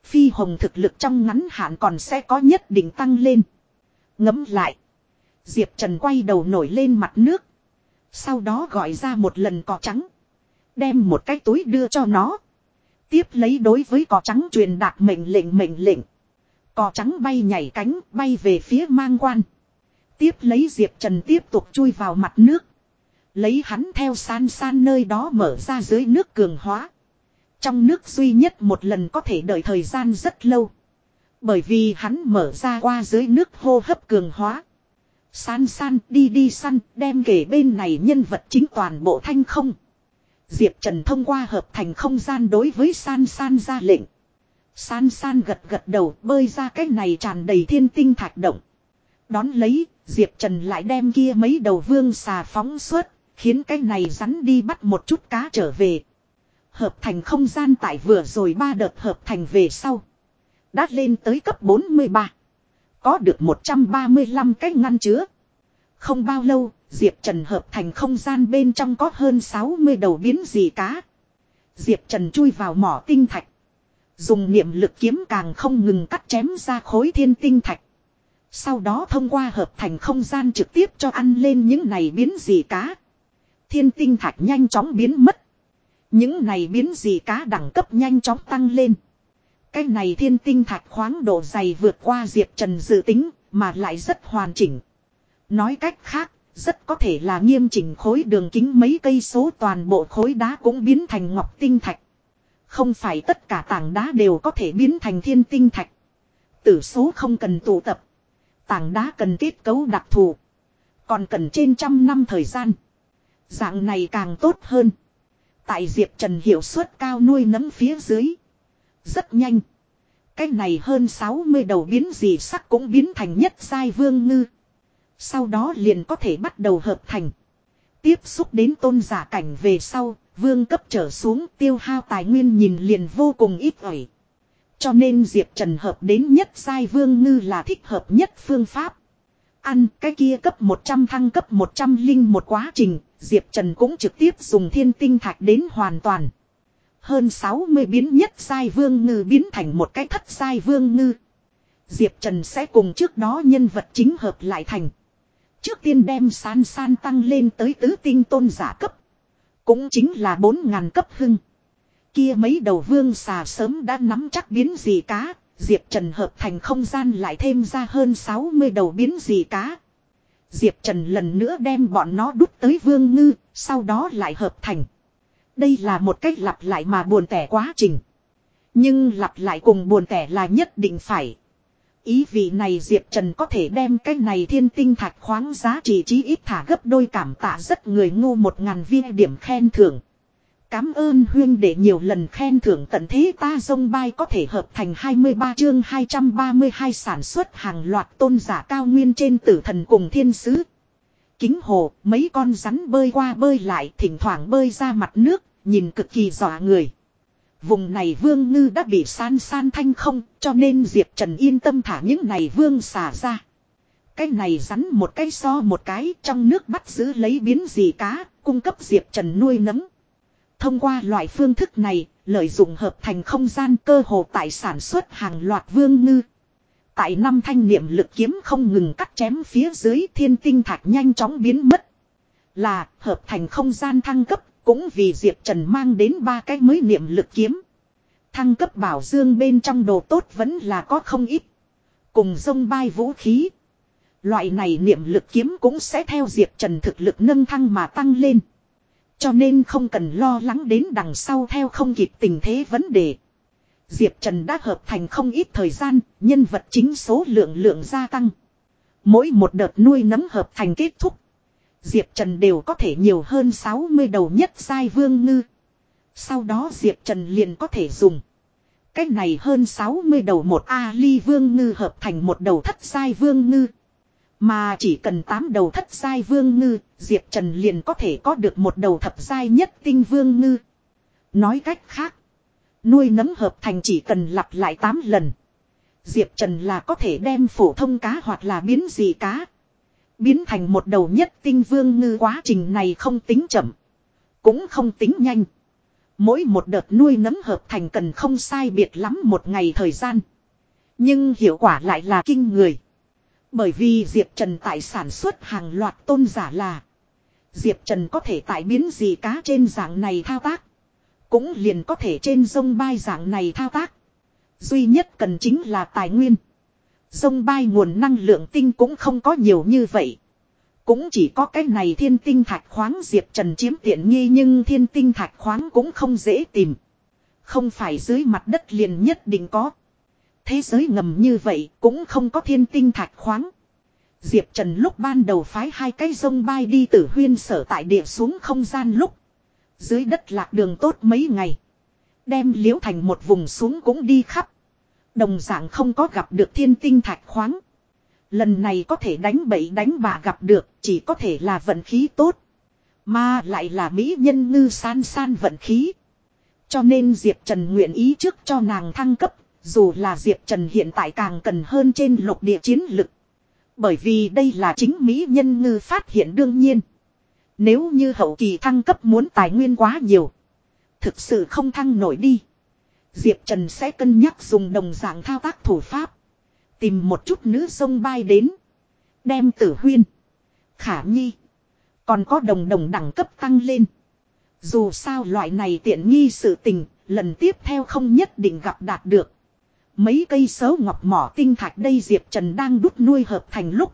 Phi hồng thực lực trong ngắn hạn còn sẽ có nhất định tăng lên. Ngấm lại. Diệp Trần quay đầu nổi lên mặt nước. Sau đó gọi ra một lần cỏ trắng. Đem một cái túi đưa cho nó. Tiếp lấy đối với cỏ trắng truyền đạt mệnh lệnh mệnh lệnh. Cỏ trắng bay nhảy cánh, bay về phía mang quan. Tiếp lấy Diệp Trần tiếp tục chui vào mặt nước. Lấy hắn theo san san nơi đó mở ra dưới nước cường hóa. Trong nước duy nhất một lần có thể đợi thời gian rất lâu. Bởi vì hắn mở ra qua dưới nước hô hấp cường hóa. San san, đi đi săn, đem kể bên này nhân vật chính toàn bộ thanh không. Diệp Trần thông qua hợp thành không gian đối với san san ra lệnh. San san gật gật đầu bơi ra cái này tràn đầy thiên tinh thạch động. Đón lấy, Diệp Trần lại đem kia mấy đầu vương xà phóng suốt, khiến cái này rắn đi bắt một chút cá trở về. Hợp thành không gian tại vừa rồi ba đợt hợp thành về sau. Đã lên tới cấp 43. Có được 135 cái ngăn chứa. Không bao lâu, Diệp Trần hợp thành không gian bên trong có hơn 60 đầu biến dị cá. Diệp Trần chui vào mỏ tinh thạch. Dùng niệm lực kiếm càng không ngừng cắt chém ra khối thiên tinh thạch. Sau đó thông qua hợp thành không gian trực tiếp cho ăn lên những này biến dị cá. Thiên tinh thạch nhanh chóng biến mất. Những này biến dị cá đẳng cấp nhanh chóng tăng lên. Cái này thiên tinh thạch khoáng độ dày vượt qua Diệp Trần dự tính, mà lại rất hoàn chỉnh. Nói cách khác, rất có thể là nghiêm chỉnh khối đường kính mấy cây số toàn bộ khối đá cũng biến thành ngọc tinh thạch. Không phải tất cả tảng đá đều có thể biến thành thiên tinh thạch. Tử số không cần tụ tập. Tảng đá cần kết cấu đặc thù. Còn cần trên trăm năm thời gian. Dạng này càng tốt hơn. Tại Diệp Trần hiệu suất cao nuôi nấm phía dưới. Rất nhanh. Cái này hơn 60 đầu biến gì sắc cũng biến thành nhất sai vương ngư. Sau đó liền có thể bắt đầu hợp thành. Tiếp xúc đến tôn giả cảnh về sau, vương cấp trở xuống tiêu hao tài nguyên nhìn liền vô cùng ít ỏi. Cho nên Diệp Trần hợp đến nhất sai vương ngư là thích hợp nhất phương pháp. Ăn cái kia cấp 100 thăng cấp 100 linh một quá trình, Diệp Trần cũng trực tiếp dùng thiên tinh thạch đến hoàn toàn. Hơn 60 biến nhất sai vương ngư biến thành một cái thất sai vương ngư. Diệp Trần sẽ cùng trước đó nhân vật chính hợp lại thành. Trước tiên đem san san tăng lên tới tứ tinh tôn giả cấp. Cũng chính là bốn ngàn cấp hưng. Kia mấy đầu vương xà sớm đã nắm chắc biến gì cá. Diệp Trần hợp thành không gian lại thêm ra hơn 60 đầu biến gì cá. Diệp Trần lần nữa đem bọn nó đút tới vương ngư, sau đó lại hợp thành. Đây là một cách lặp lại mà buồn tẻ quá trình. Nhưng lặp lại cùng buồn tẻ là nhất định phải. Ý vị này Diệp Trần có thể đem cái này thiên tinh thạch khoáng giá trị chí ít thả gấp đôi cảm tạ rất người ngu một ngàn viên điểm khen thưởng. Cám ơn huyên để nhiều lần khen thưởng tận thế ta dông bay có thể hợp thành 23 chương 232 sản xuất hàng loạt tôn giả cao nguyên trên tử thần cùng thiên sứ. Kính hồ, mấy con rắn bơi qua bơi lại thỉnh thoảng bơi ra mặt nước, nhìn cực kỳ dọa người. Vùng này vương ngư đã bị san san thanh không, cho nên Diệp Trần yên tâm thả những này vương xả ra. Cái này rắn một cái so một cái trong nước bắt giữ lấy biến gì cá, cung cấp Diệp Trần nuôi nấng. Thông qua loại phương thức này, lợi dụng hợp thành không gian cơ hồ tại sản xuất hàng loạt vương ngư. Tại năm thanh niệm lực kiếm không ngừng cắt chém phía dưới thiên tinh thạch nhanh chóng biến mất. Là hợp thành không gian thăng cấp cũng vì Diệp Trần mang đến ba cái mới niệm lực kiếm. Thăng cấp bảo dương bên trong đồ tốt vẫn là có không ít. Cùng sông bay vũ khí. Loại này niệm lực kiếm cũng sẽ theo Diệp Trần thực lực nâng thăng mà tăng lên. Cho nên không cần lo lắng đến đằng sau theo không kịp tình thế vấn đề. Diệp Trần đã hợp thành không ít thời gian, nhân vật chính số lượng lượng gia tăng. Mỗi một đợt nuôi nấm hợp thành kết thúc. Diệp Trần đều có thể nhiều hơn 60 đầu nhất sai vương ngư. Sau đó Diệp Trần liền có thể dùng. Cách này hơn 60 đầu một A ly vương ngư hợp thành một đầu thất sai vương ngư. Mà chỉ cần 8 đầu thất sai vương ngư, Diệp Trần liền có thể có được một đầu thập sai nhất tinh vương ngư. Nói cách khác, nuôi nấm hợp thành chỉ cần lặp lại 8 lần. Diệp Trần là có thể đem phổ thông cá hoặc là biến gì cá. Biến thành một đầu nhất tinh vương ngư quá trình này không tính chậm. Cũng không tính nhanh. Mỗi một đợt nuôi nấm hợp thành cần không sai biệt lắm một ngày thời gian. Nhưng hiệu quả lại là kinh người. Bởi vì Diệp Trần tại sản xuất hàng loạt tôn giả là. Diệp Trần có thể tại biến gì cá trên dạng này thao tác. Cũng liền có thể trên sông bay dạng này thao tác. Duy nhất cần chính là tài nguyên. Sông bay nguồn năng lượng tinh cũng không có nhiều như vậy. Cũng chỉ có cái này thiên tinh thạch khoáng Diệp Trần chiếm tiện nghi nhưng thiên tinh thạch khoáng cũng không dễ tìm. Không phải dưới mặt đất liền nhất định có. Thế giới ngầm như vậy cũng không có thiên tinh thạch khoáng. Diệp Trần lúc ban đầu phái hai cái sông bay đi từ huyên sở tại địa xuống không gian lúc. Dưới đất lạc đường tốt mấy ngày. Đem liễu thành một vùng xuống cũng đi khắp. Đồng dạng không có gặp được thiên tinh thạch khoáng. Lần này có thể đánh bậy đánh bạ gặp được, chỉ có thể là vận khí tốt. Mà lại là mỹ nhân ngư san san vận khí. Cho nên Diệp Trần nguyện ý trước cho nàng thăng cấp. Dù là Diệp Trần hiện tại càng cần hơn trên lục địa chiến lực. Bởi vì đây là chính mỹ nhân ngư phát hiện đương nhiên. Nếu như hậu kỳ thăng cấp muốn tài nguyên quá nhiều. Thực sự không thăng nổi đi. Diệp Trần sẽ cân nhắc dùng đồng dạng thao tác thủ pháp. Tìm một chút nữ sông bay đến. Đem tử huyên. Khả nhi. Còn có đồng đồng đẳng cấp tăng lên. Dù sao loại này tiện nghi sự tình, lần tiếp theo không nhất định gặp đạt được. Mấy cây sấu ngọc mỏ tinh thạch đây Diệp Trần đang đút nuôi hợp thành lúc.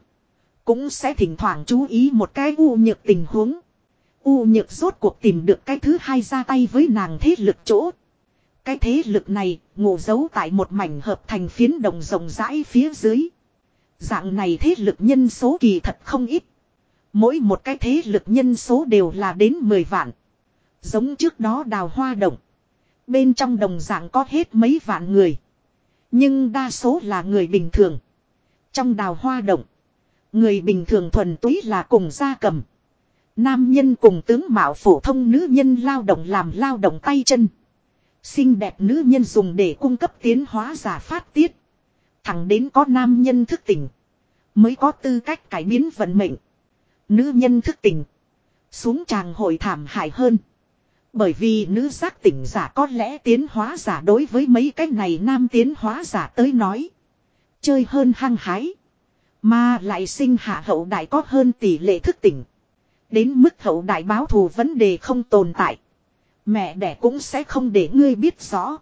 Cũng sẽ thỉnh thoảng chú ý một cái u nhược tình huống. U nhược rốt cuộc tìm được cái thứ hai ra tay với nàng thế lực chỗ. Cái thế lực này ngủ giấu tại một mảnh hợp thành phiến đồng rộng rãi phía dưới. Dạng này thế lực nhân số kỳ thật không ít. Mỗi một cái thế lực nhân số đều là đến 10 vạn. Giống trước đó đào hoa động. Bên trong đồng dạng có hết mấy vạn người. Nhưng đa số là người bình thường. Trong đào hoa động. Người bình thường thuần túy là cùng gia cầm. Nam nhân cùng tướng mạo phổ thông nữ nhân lao động làm lao động tay chân. Xinh đẹp nữ nhân dùng để cung cấp tiến hóa giả phát tiết. Thẳng đến có nam nhân thức tỉnh. Mới có tư cách cải biến vận mệnh. Nữ nhân thức tỉnh. Xuống tràng hội thảm hại hơn. Bởi vì nữ giác tỉnh giả có lẽ tiến hóa giả đối với mấy cái này nam tiến hóa giả tới nói. chơi hơn hăng hái. Mà lại sinh hạ hậu đại có hơn tỷ lệ thức tỉnh. Đến mức hậu đại báo thù vấn đề không tồn tại. Mẹ đẻ cũng sẽ không để ngươi biết rõ.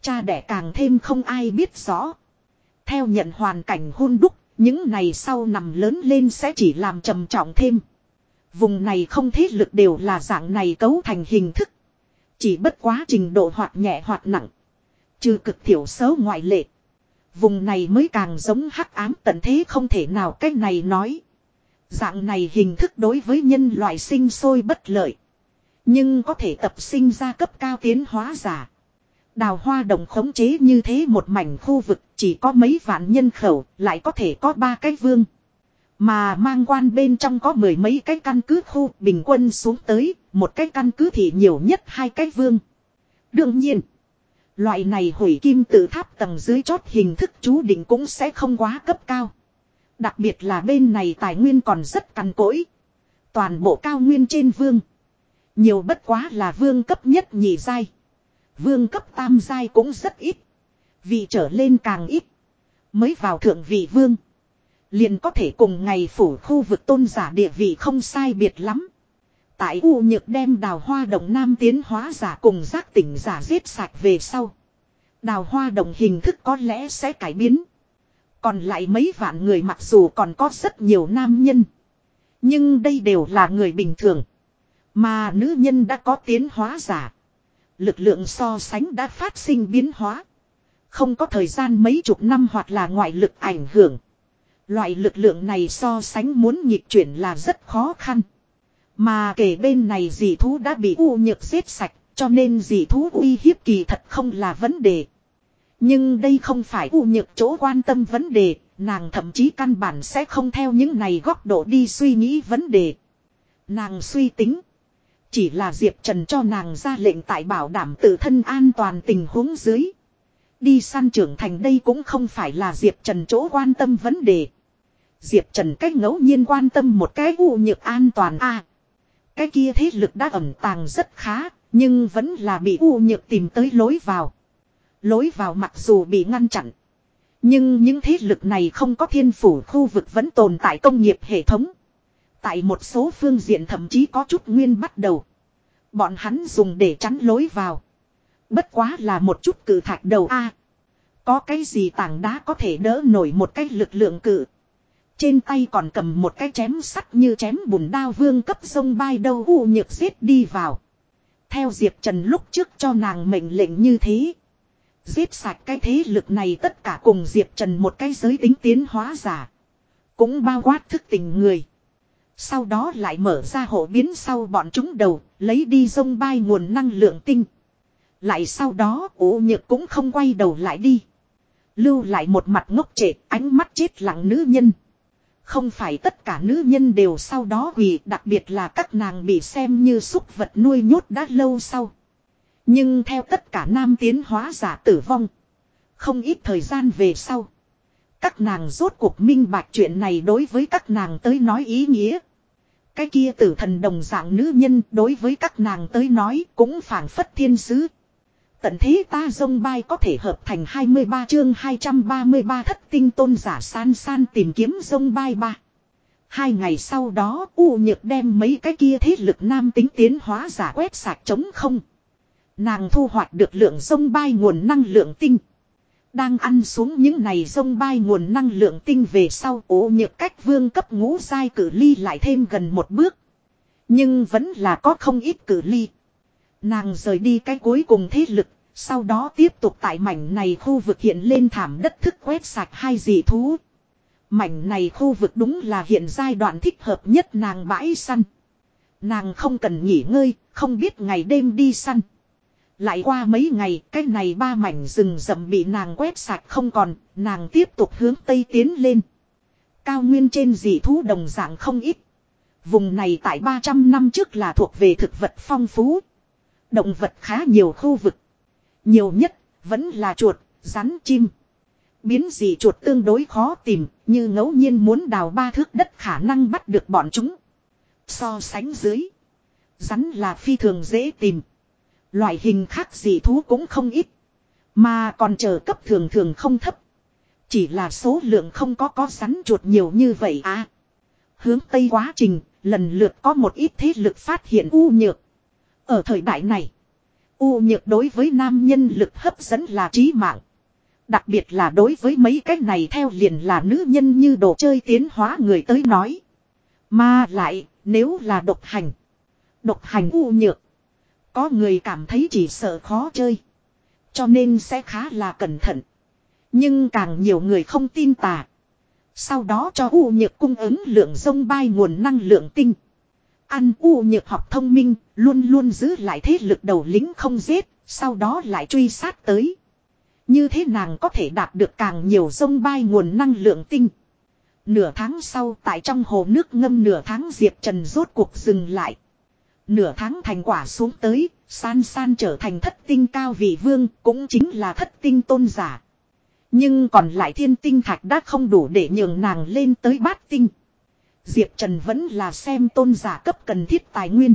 Cha đẻ càng thêm không ai biết rõ. Theo nhận hoàn cảnh hôn đúc, những này sau nằm lớn lên sẽ chỉ làm trầm trọng thêm. Vùng này không thế lực đều là dạng này cấu thành hình thức. Chỉ bất quá trình độ hoạt nhẹ hoạt nặng. Trừ cực thiểu xấu ngoại lệ. Vùng này mới càng giống hắc ám tận thế không thể nào cách này nói. Dạng này hình thức đối với nhân loại sinh sôi bất lợi. Nhưng có thể tập sinh ra cấp cao tiến hóa giả. Đào hoa đồng khống chế như thế một mảnh khu vực chỉ có mấy vạn nhân khẩu lại có thể có ba cái vương. Mà mang quan bên trong có mười mấy cái căn cứ khu bình quân xuống tới, một cái căn cứ thì nhiều nhất hai cái vương. Đương nhiên, loại này hủy kim tự tháp tầng dưới chót hình thức chú định cũng sẽ không quá cấp cao. Đặc biệt là bên này tài nguyên còn rất cằn cỗi. Toàn bộ cao nguyên trên vương. Nhiều bất quá là vương cấp nhất nhị giai. Vương cấp tam giai cũng rất ít. Vị trở lên càng ít. Mới vào thượng vị vương. Liền có thể cùng ngày phủ khu vực tôn giả địa vị không sai biệt lắm. Tại U nhược đem đào hoa đồng nam tiến hóa giả cùng giác tỉnh giả giết sạch về sau. Đào hoa đồng hình thức có lẽ sẽ cải biến. Còn lại mấy vạn người mặc dù còn có rất nhiều nam nhân. Nhưng đây đều là người bình thường. Mà nữ nhân đã có tiến hóa giả. Lực lượng so sánh đã phát sinh biến hóa. Không có thời gian mấy chục năm hoặc là ngoại lực ảnh hưởng. Loại lực lượng này so sánh muốn nhịp chuyển là rất khó khăn. Mà kể bên này dì thú đã bị u nhược giết sạch, cho nên dì thú uy hiếp kỳ thật không là vấn đề. Nhưng đây không phải u nhược chỗ quan tâm vấn đề, nàng thậm chí căn bản sẽ không theo những này góc độ đi suy nghĩ vấn đề. Nàng suy tính. Chỉ là Diệp Trần cho nàng ra lệnh tại bảo đảm tự thân an toàn tình huống dưới. Đi săn trưởng thành đây cũng không phải là Diệp Trần chỗ quan tâm vấn đề. Diệp Trần cách ngẫu nhiên quan tâm một cái u nhược an toàn a Cái kia thế lực đã ẩm tàng rất khá, nhưng vẫn là bị u nhược tìm tới lối vào. Lối vào mặc dù bị ngăn chặn. Nhưng những thế lực này không có thiên phủ khu vực vẫn tồn tại công nghiệp hệ thống. Tại một số phương diện thậm chí có chút nguyên bắt đầu. Bọn hắn dùng để chắn lối vào. Bất quá là một chút cử thạch đầu A. có cái gì tảng đá có thể đỡ nổi một cái lực lượng cử. Trên tay còn cầm một cái chém sắt như chém bùn đao vương cấp sông bay đâu u nhược giết đi vào. Theo Diệp Trần lúc trước cho nàng mệnh lệnh như thế. Giết sạch cái thế lực này tất cả cùng Diệp Trần một cái giới tính tiến hóa giả. Cũng bao quát thức tình người. Sau đó lại mở ra hộ biến sau bọn chúng đầu, lấy đi sông bay nguồn năng lượng tinh. Lại sau đó ủ nhược cũng không quay đầu lại đi. Lưu lại một mặt ngốc trệ, ánh mắt chết lặng nữ nhân. Không phải tất cả nữ nhân đều sau đó quỳ đặc biệt là các nàng bị xem như súc vật nuôi nhốt đã lâu sau. Nhưng theo tất cả nam tiến hóa giả tử vong. Không ít thời gian về sau. Các nàng rốt cuộc minh bạch chuyện này đối với các nàng tới nói ý nghĩa. Cái kia tử thần đồng dạng nữ nhân đối với các nàng tới nói cũng phảng phất thiên sứ. Tận thế ta dông bay có thể hợp thành 23 chương 233 thất tinh tôn giả san san tìm kiếm dông bay ba. Hai ngày sau đó, U Nhược đem mấy cái kia thế lực nam tính tiến hóa giả quét sạc chống không. Nàng thu hoạch được lượng sông bay nguồn năng lượng tinh. Đang ăn xuống những này sông bay nguồn năng lượng tinh về sau ố nhược cách vương cấp ngũ sai cử ly lại thêm gần một bước. Nhưng vẫn là có không ít cử ly. Nàng rời đi cái cuối cùng thế lực, sau đó tiếp tục tại mảnh này khu vực hiện lên thảm đất thức quét sạch hai dị thú. Mảnh này khu vực đúng là hiện giai đoạn thích hợp nhất nàng bãi săn. Nàng không cần nghỉ ngơi, không biết ngày đêm đi săn. Lại qua mấy ngày, cái này ba mảnh rừng rậm bị nàng quét sạch không còn, nàng tiếp tục hướng tây tiến lên. Cao nguyên trên dị thú đồng dạng không ít. Vùng này tại 300 năm trước là thuộc về thực vật phong phú. Động vật khá nhiều khu vực. Nhiều nhất, vẫn là chuột, rắn chim. Biến dị chuột tương đối khó tìm, như ngẫu nhiên muốn đào ba thước đất khả năng bắt được bọn chúng. So sánh dưới. Rắn là phi thường dễ tìm. Loại hình khác dị thú cũng không ít. Mà còn chờ cấp thường thường không thấp. Chỉ là số lượng không có có rắn chuột nhiều như vậy à. Hướng Tây quá trình, lần lượt có một ít thế lực phát hiện u nhược. Ở thời đại này, u nhược đối với nam nhân lực hấp dẫn là trí mạng. Đặc biệt là đối với mấy cái này theo liền là nữ nhân như đồ chơi tiến hóa người tới nói. Mà lại, nếu là độc hành. Độc hành u nhược. Có người cảm thấy chỉ sợ khó chơi. Cho nên sẽ khá là cẩn thận. Nhưng càng nhiều người không tin tà. Sau đó cho u nhược cung ứng lượng sông bay nguồn năng lượng tinh. Ăn u nhược học thông minh, luôn luôn giữ lại thế lực đầu lính không giết, sau đó lại truy sát tới. Như thế nàng có thể đạt được càng nhiều sông bay nguồn năng lượng tinh. Nửa tháng sau tại trong hồ nước ngâm nửa tháng Diệp Trần rốt cuộc dừng lại. Nửa tháng thành quả xuống tới, san san trở thành thất tinh cao vị vương, cũng chính là thất tinh tôn giả. Nhưng còn lại thiên tinh thạch đã không đủ để nhường nàng lên tới bát tinh. Diệp Trần vẫn là xem tôn giả cấp cần thiết tài nguyên.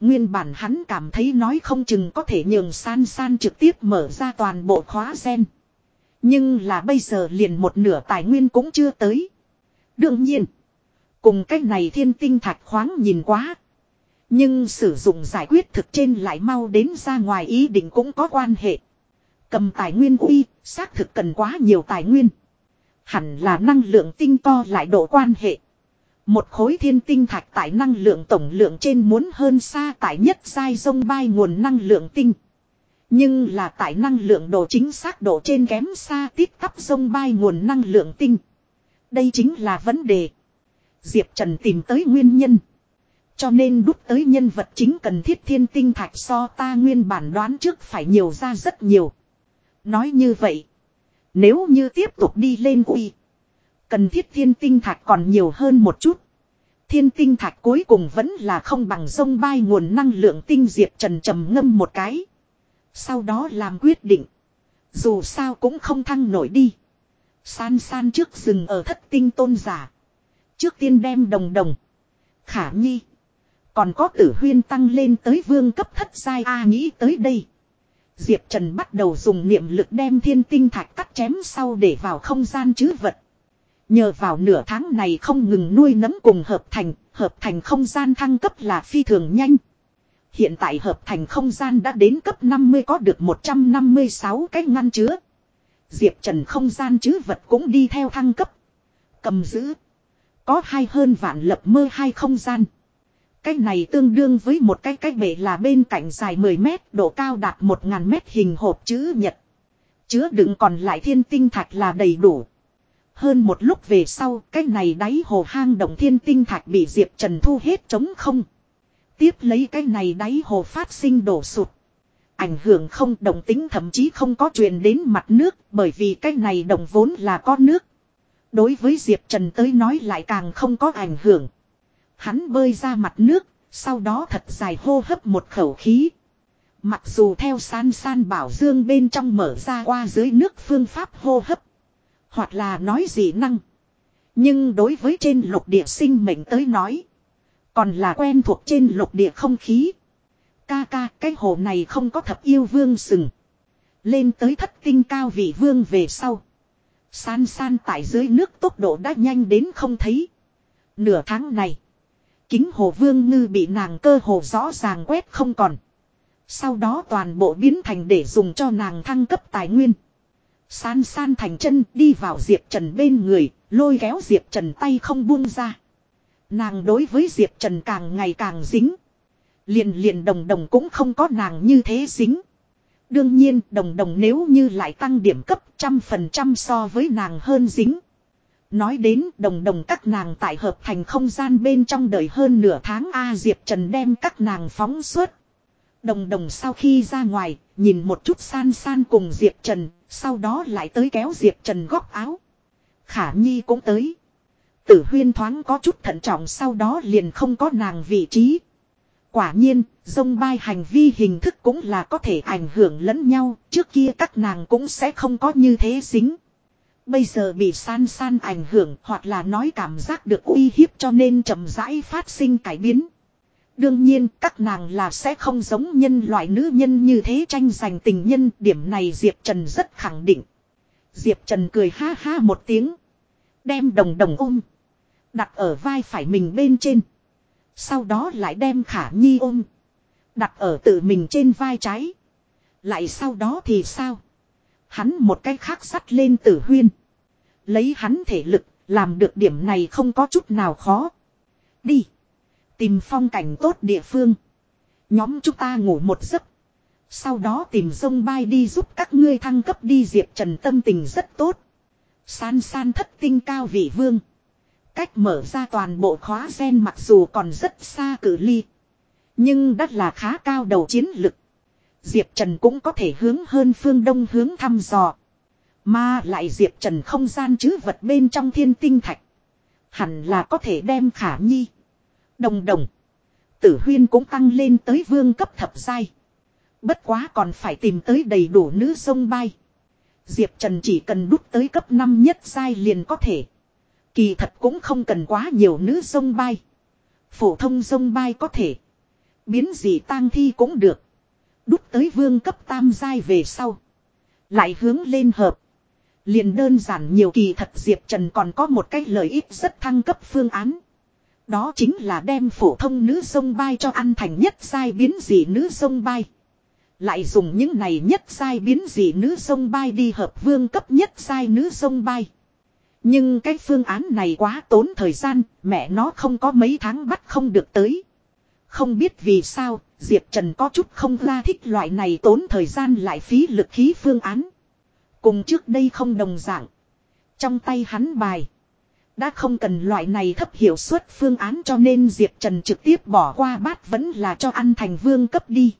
Nguyên bản hắn cảm thấy nói không chừng có thể nhường san san trực tiếp mở ra toàn bộ khóa sen. Nhưng là bây giờ liền một nửa tài nguyên cũng chưa tới. Đương nhiên, cùng cách này thiên tinh thạch khoáng nhìn quá. Nhưng sử dụng giải quyết thực trên lại mau đến ra ngoài ý định cũng có quan hệ. Cầm tài nguyên uy, xác thực cần quá nhiều tài nguyên. Hẳn là năng lượng tinh to lại độ quan hệ. Một khối thiên tinh thạch tại năng lượng tổng lượng trên muốn hơn xa tại nhất giai sông bay nguồn năng lượng tinh. Nhưng là tại năng lượng độ chính xác độ trên kém xa tít tắp sông bay nguồn năng lượng tinh. Đây chính là vấn đề. Diệp Trần tìm tới nguyên nhân. Cho nên đúc tới nhân vật chính cần thiết thiên tinh thạch so ta nguyên bản đoán trước phải nhiều ra rất nhiều. Nói như vậy. Nếu như tiếp tục đi lên uy. Cần thiết thiên tinh thạch còn nhiều hơn một chút. Thiên tinh thạch cuối cùng vẫn là không bằng sông bay nguồn năng lượng tinh diệp trần trầm ngâm một cái. Sau đó làm quyết định. Dù sao cũng không thăng nổi đi. San san trước rừng ở thất tinh tôn giả. Trước tiên đem đồng đồng. Khả nhi. Còn có tử huyên tăng lên tới vương cấp thất giai A nghĩ tới đây. Diệp Trần bắt đầu dùng niệm lực đem thiên tinh thạch cắt chém sau để vào không gian chứ vật. Nhờ vào nửa tháng này không ngừng nuôi nấm cùng hợp thành, hợp thành không gian thăng cấp là phi thường nhanh. Hiện tại hợp thành không gian đã đến cấp 50 có được 156 cái ngăn chứa. Diệp Trần không gian chứ vật cũng đi theo thăng cấp. Cầm giữ. Có hai hơn vạn lập mơ hai không gian. Cái này tương đương với một cái cái bể là bên cạnh dài 10 mét, độ cao đạt 1.000 mét hình hộp chữ nhật. Chứa đựng còn lại thiên tinh thạch là đầy đủ. Hơn một lúc về sau, cái này đáy hồ hang động thiên tinh thạch bị Diệp Trần thu hết trống không. Tiếp lấy cái này đáy hồ phát sinh đổ sụt. Ảnh hưởng không đồng tính thậm chí không có truyền đến mặt nước bởi vì cái này đồng vốn là có nước. Đối với Diệp Trần tới nói lại càng không có ảnh hưởng. Hắn bơi ra mặt nước, sau đó thật dài hô hấp một khẩu khí. Mặc dù theo san san bảo dương bên trong mở ra qua dưới nước phương pháp hô hấp. Hoặc là nói gì năng. Nhưng đối với trên lục địa sinh mệnh tới nói. Còn là quen thuộc trên lục địa không khí. Ca ca cái hồ này không có thập yêu vương sừng. Lên tới thất tinh cao vị vương về sau. San san tại dưới nước tốc độ đã nhanh đến không thấy. Nửa tháng này. Kính hồ vương ngư bị nàng cơ hồ rõ ràng quét không còn. Sau đó toàn bộ biến thành để dùng cho nàng thăng cấp tài nguyên. San san thành chân đi vào Diệp Trần bên người, lôi kéo Diệp Trần tay không buông ra. Nàng đối với Diệp Trần càng ngày càng dính. Liền liền đồng đồng cũng không có nàng như thế dính. Đương nhiên đồng đồng nếu như lại tăng điểm cấp trăm phần trăm so với nàng hơn dính. Nói đến đồng đồng các nàng tại hợp thành không gian bên trong đời hơn nửa tháng A Diệp Trần đem các nàng phóng suốt. Đồng đồng sau khi ra ngoài, nhìn một chút san san cùng Diệp Trần, sau đó lại tới kéo Diệp Trần góc áo. Khả Nhi cũng tới. Tử huyên thoáng có chút thận trọng sau đó liền không có nàng vị trí. Quả nhiên, dông bay hành vi hình thức cũng là có thể ảnh hưởng lẫn nhau, trước kia các nàng cũng sẽ không có như thế dính. Bây giờ bị san san ảnh hưởng hoặc là nói cảm giác được uy hiếp cho nên chậm rãi phát sinh cải biến. Đương nhiên, các nàng là sẽ không giống nhân loại nữ nhân như thế tranh giành tình nhân điểm này Diệp Trần rất khẳng định. Diệp Trần cười ha ha một tiếng. Đem đồng đồng ôm. Đặt ở vai phải mình bên trên. Sau đó lại đem khả nhi ôm. Đặt ở tự mình trên vai trái. Lại sau đó thì sao? Hắn một cái khác sắt lên tử huyên. Lấy hắn thể lực, làm được điểm này không có chút nào khó. Đi. Tìm phong cảnh tốt địa phương. Nhóm chúng ta ngủ một giấc. Sau đó tìm sông bay đi giúp các ngươi thăng cấp đi Diệp Trần tâm tình rất tốt. San san thất tinh cao vị vương. Cách mở ra toàn bộ khóa gen mặc dù còn rất xa cử ly. Nhưng đất là khá cao đầu chiến lực. Diệp Trần cũng có thể hướng hơn phương đông hướng thăm dò. Mà lại Diệp Trần không gian chứ vật bên trong thiên tinh thạch. Hẳn là có thể đem khả nhi. Đồng đồng. Tử huyên cũng tăng lên tới vương cấp thập giai. Bất quá còn phải tìm tới đầy đủ nữ sông bay. Diệp Trần chỉ cần đút tới cấp 5 nhất giai liền có thể. Kỳ thật cũng không cần quá nhiều nữ sông bay. Phổ thông sông bay có thể. Biến gì tang thi cũng được. Đút tới vương cấp tam giai về sau. Lại hướng lên hợp. Liền đơn giản nhiều kỳ thật Diệp Trần còn có một cái lợi ích rất thăng cấp phương án. Đó chính là đem phổ thông nữ sông bay cho ăn thành nhất sai biến dị nữ sông bay. Lại dùng những này nhất sai biến dị nữ sông bay đi hợp vương cấp nhất sai nữ sông bay. Nhưng cái phương án này quá tốn thời gian, mẹ nó không có mấy tháng bắt không được tới. Không biết vì sao, Diệp Trần có chút không ra thích loại này tốn thời gian lại phí lực khí phương án. Cùng trước đây không đồng dạng. Trong tay hắn bài. Đã không cần loại này thấp hiệu suất phương án cho nên Diệp Trần trực tiếp bỏ qua bát vẫn là cho ăn thành vương cấp đi.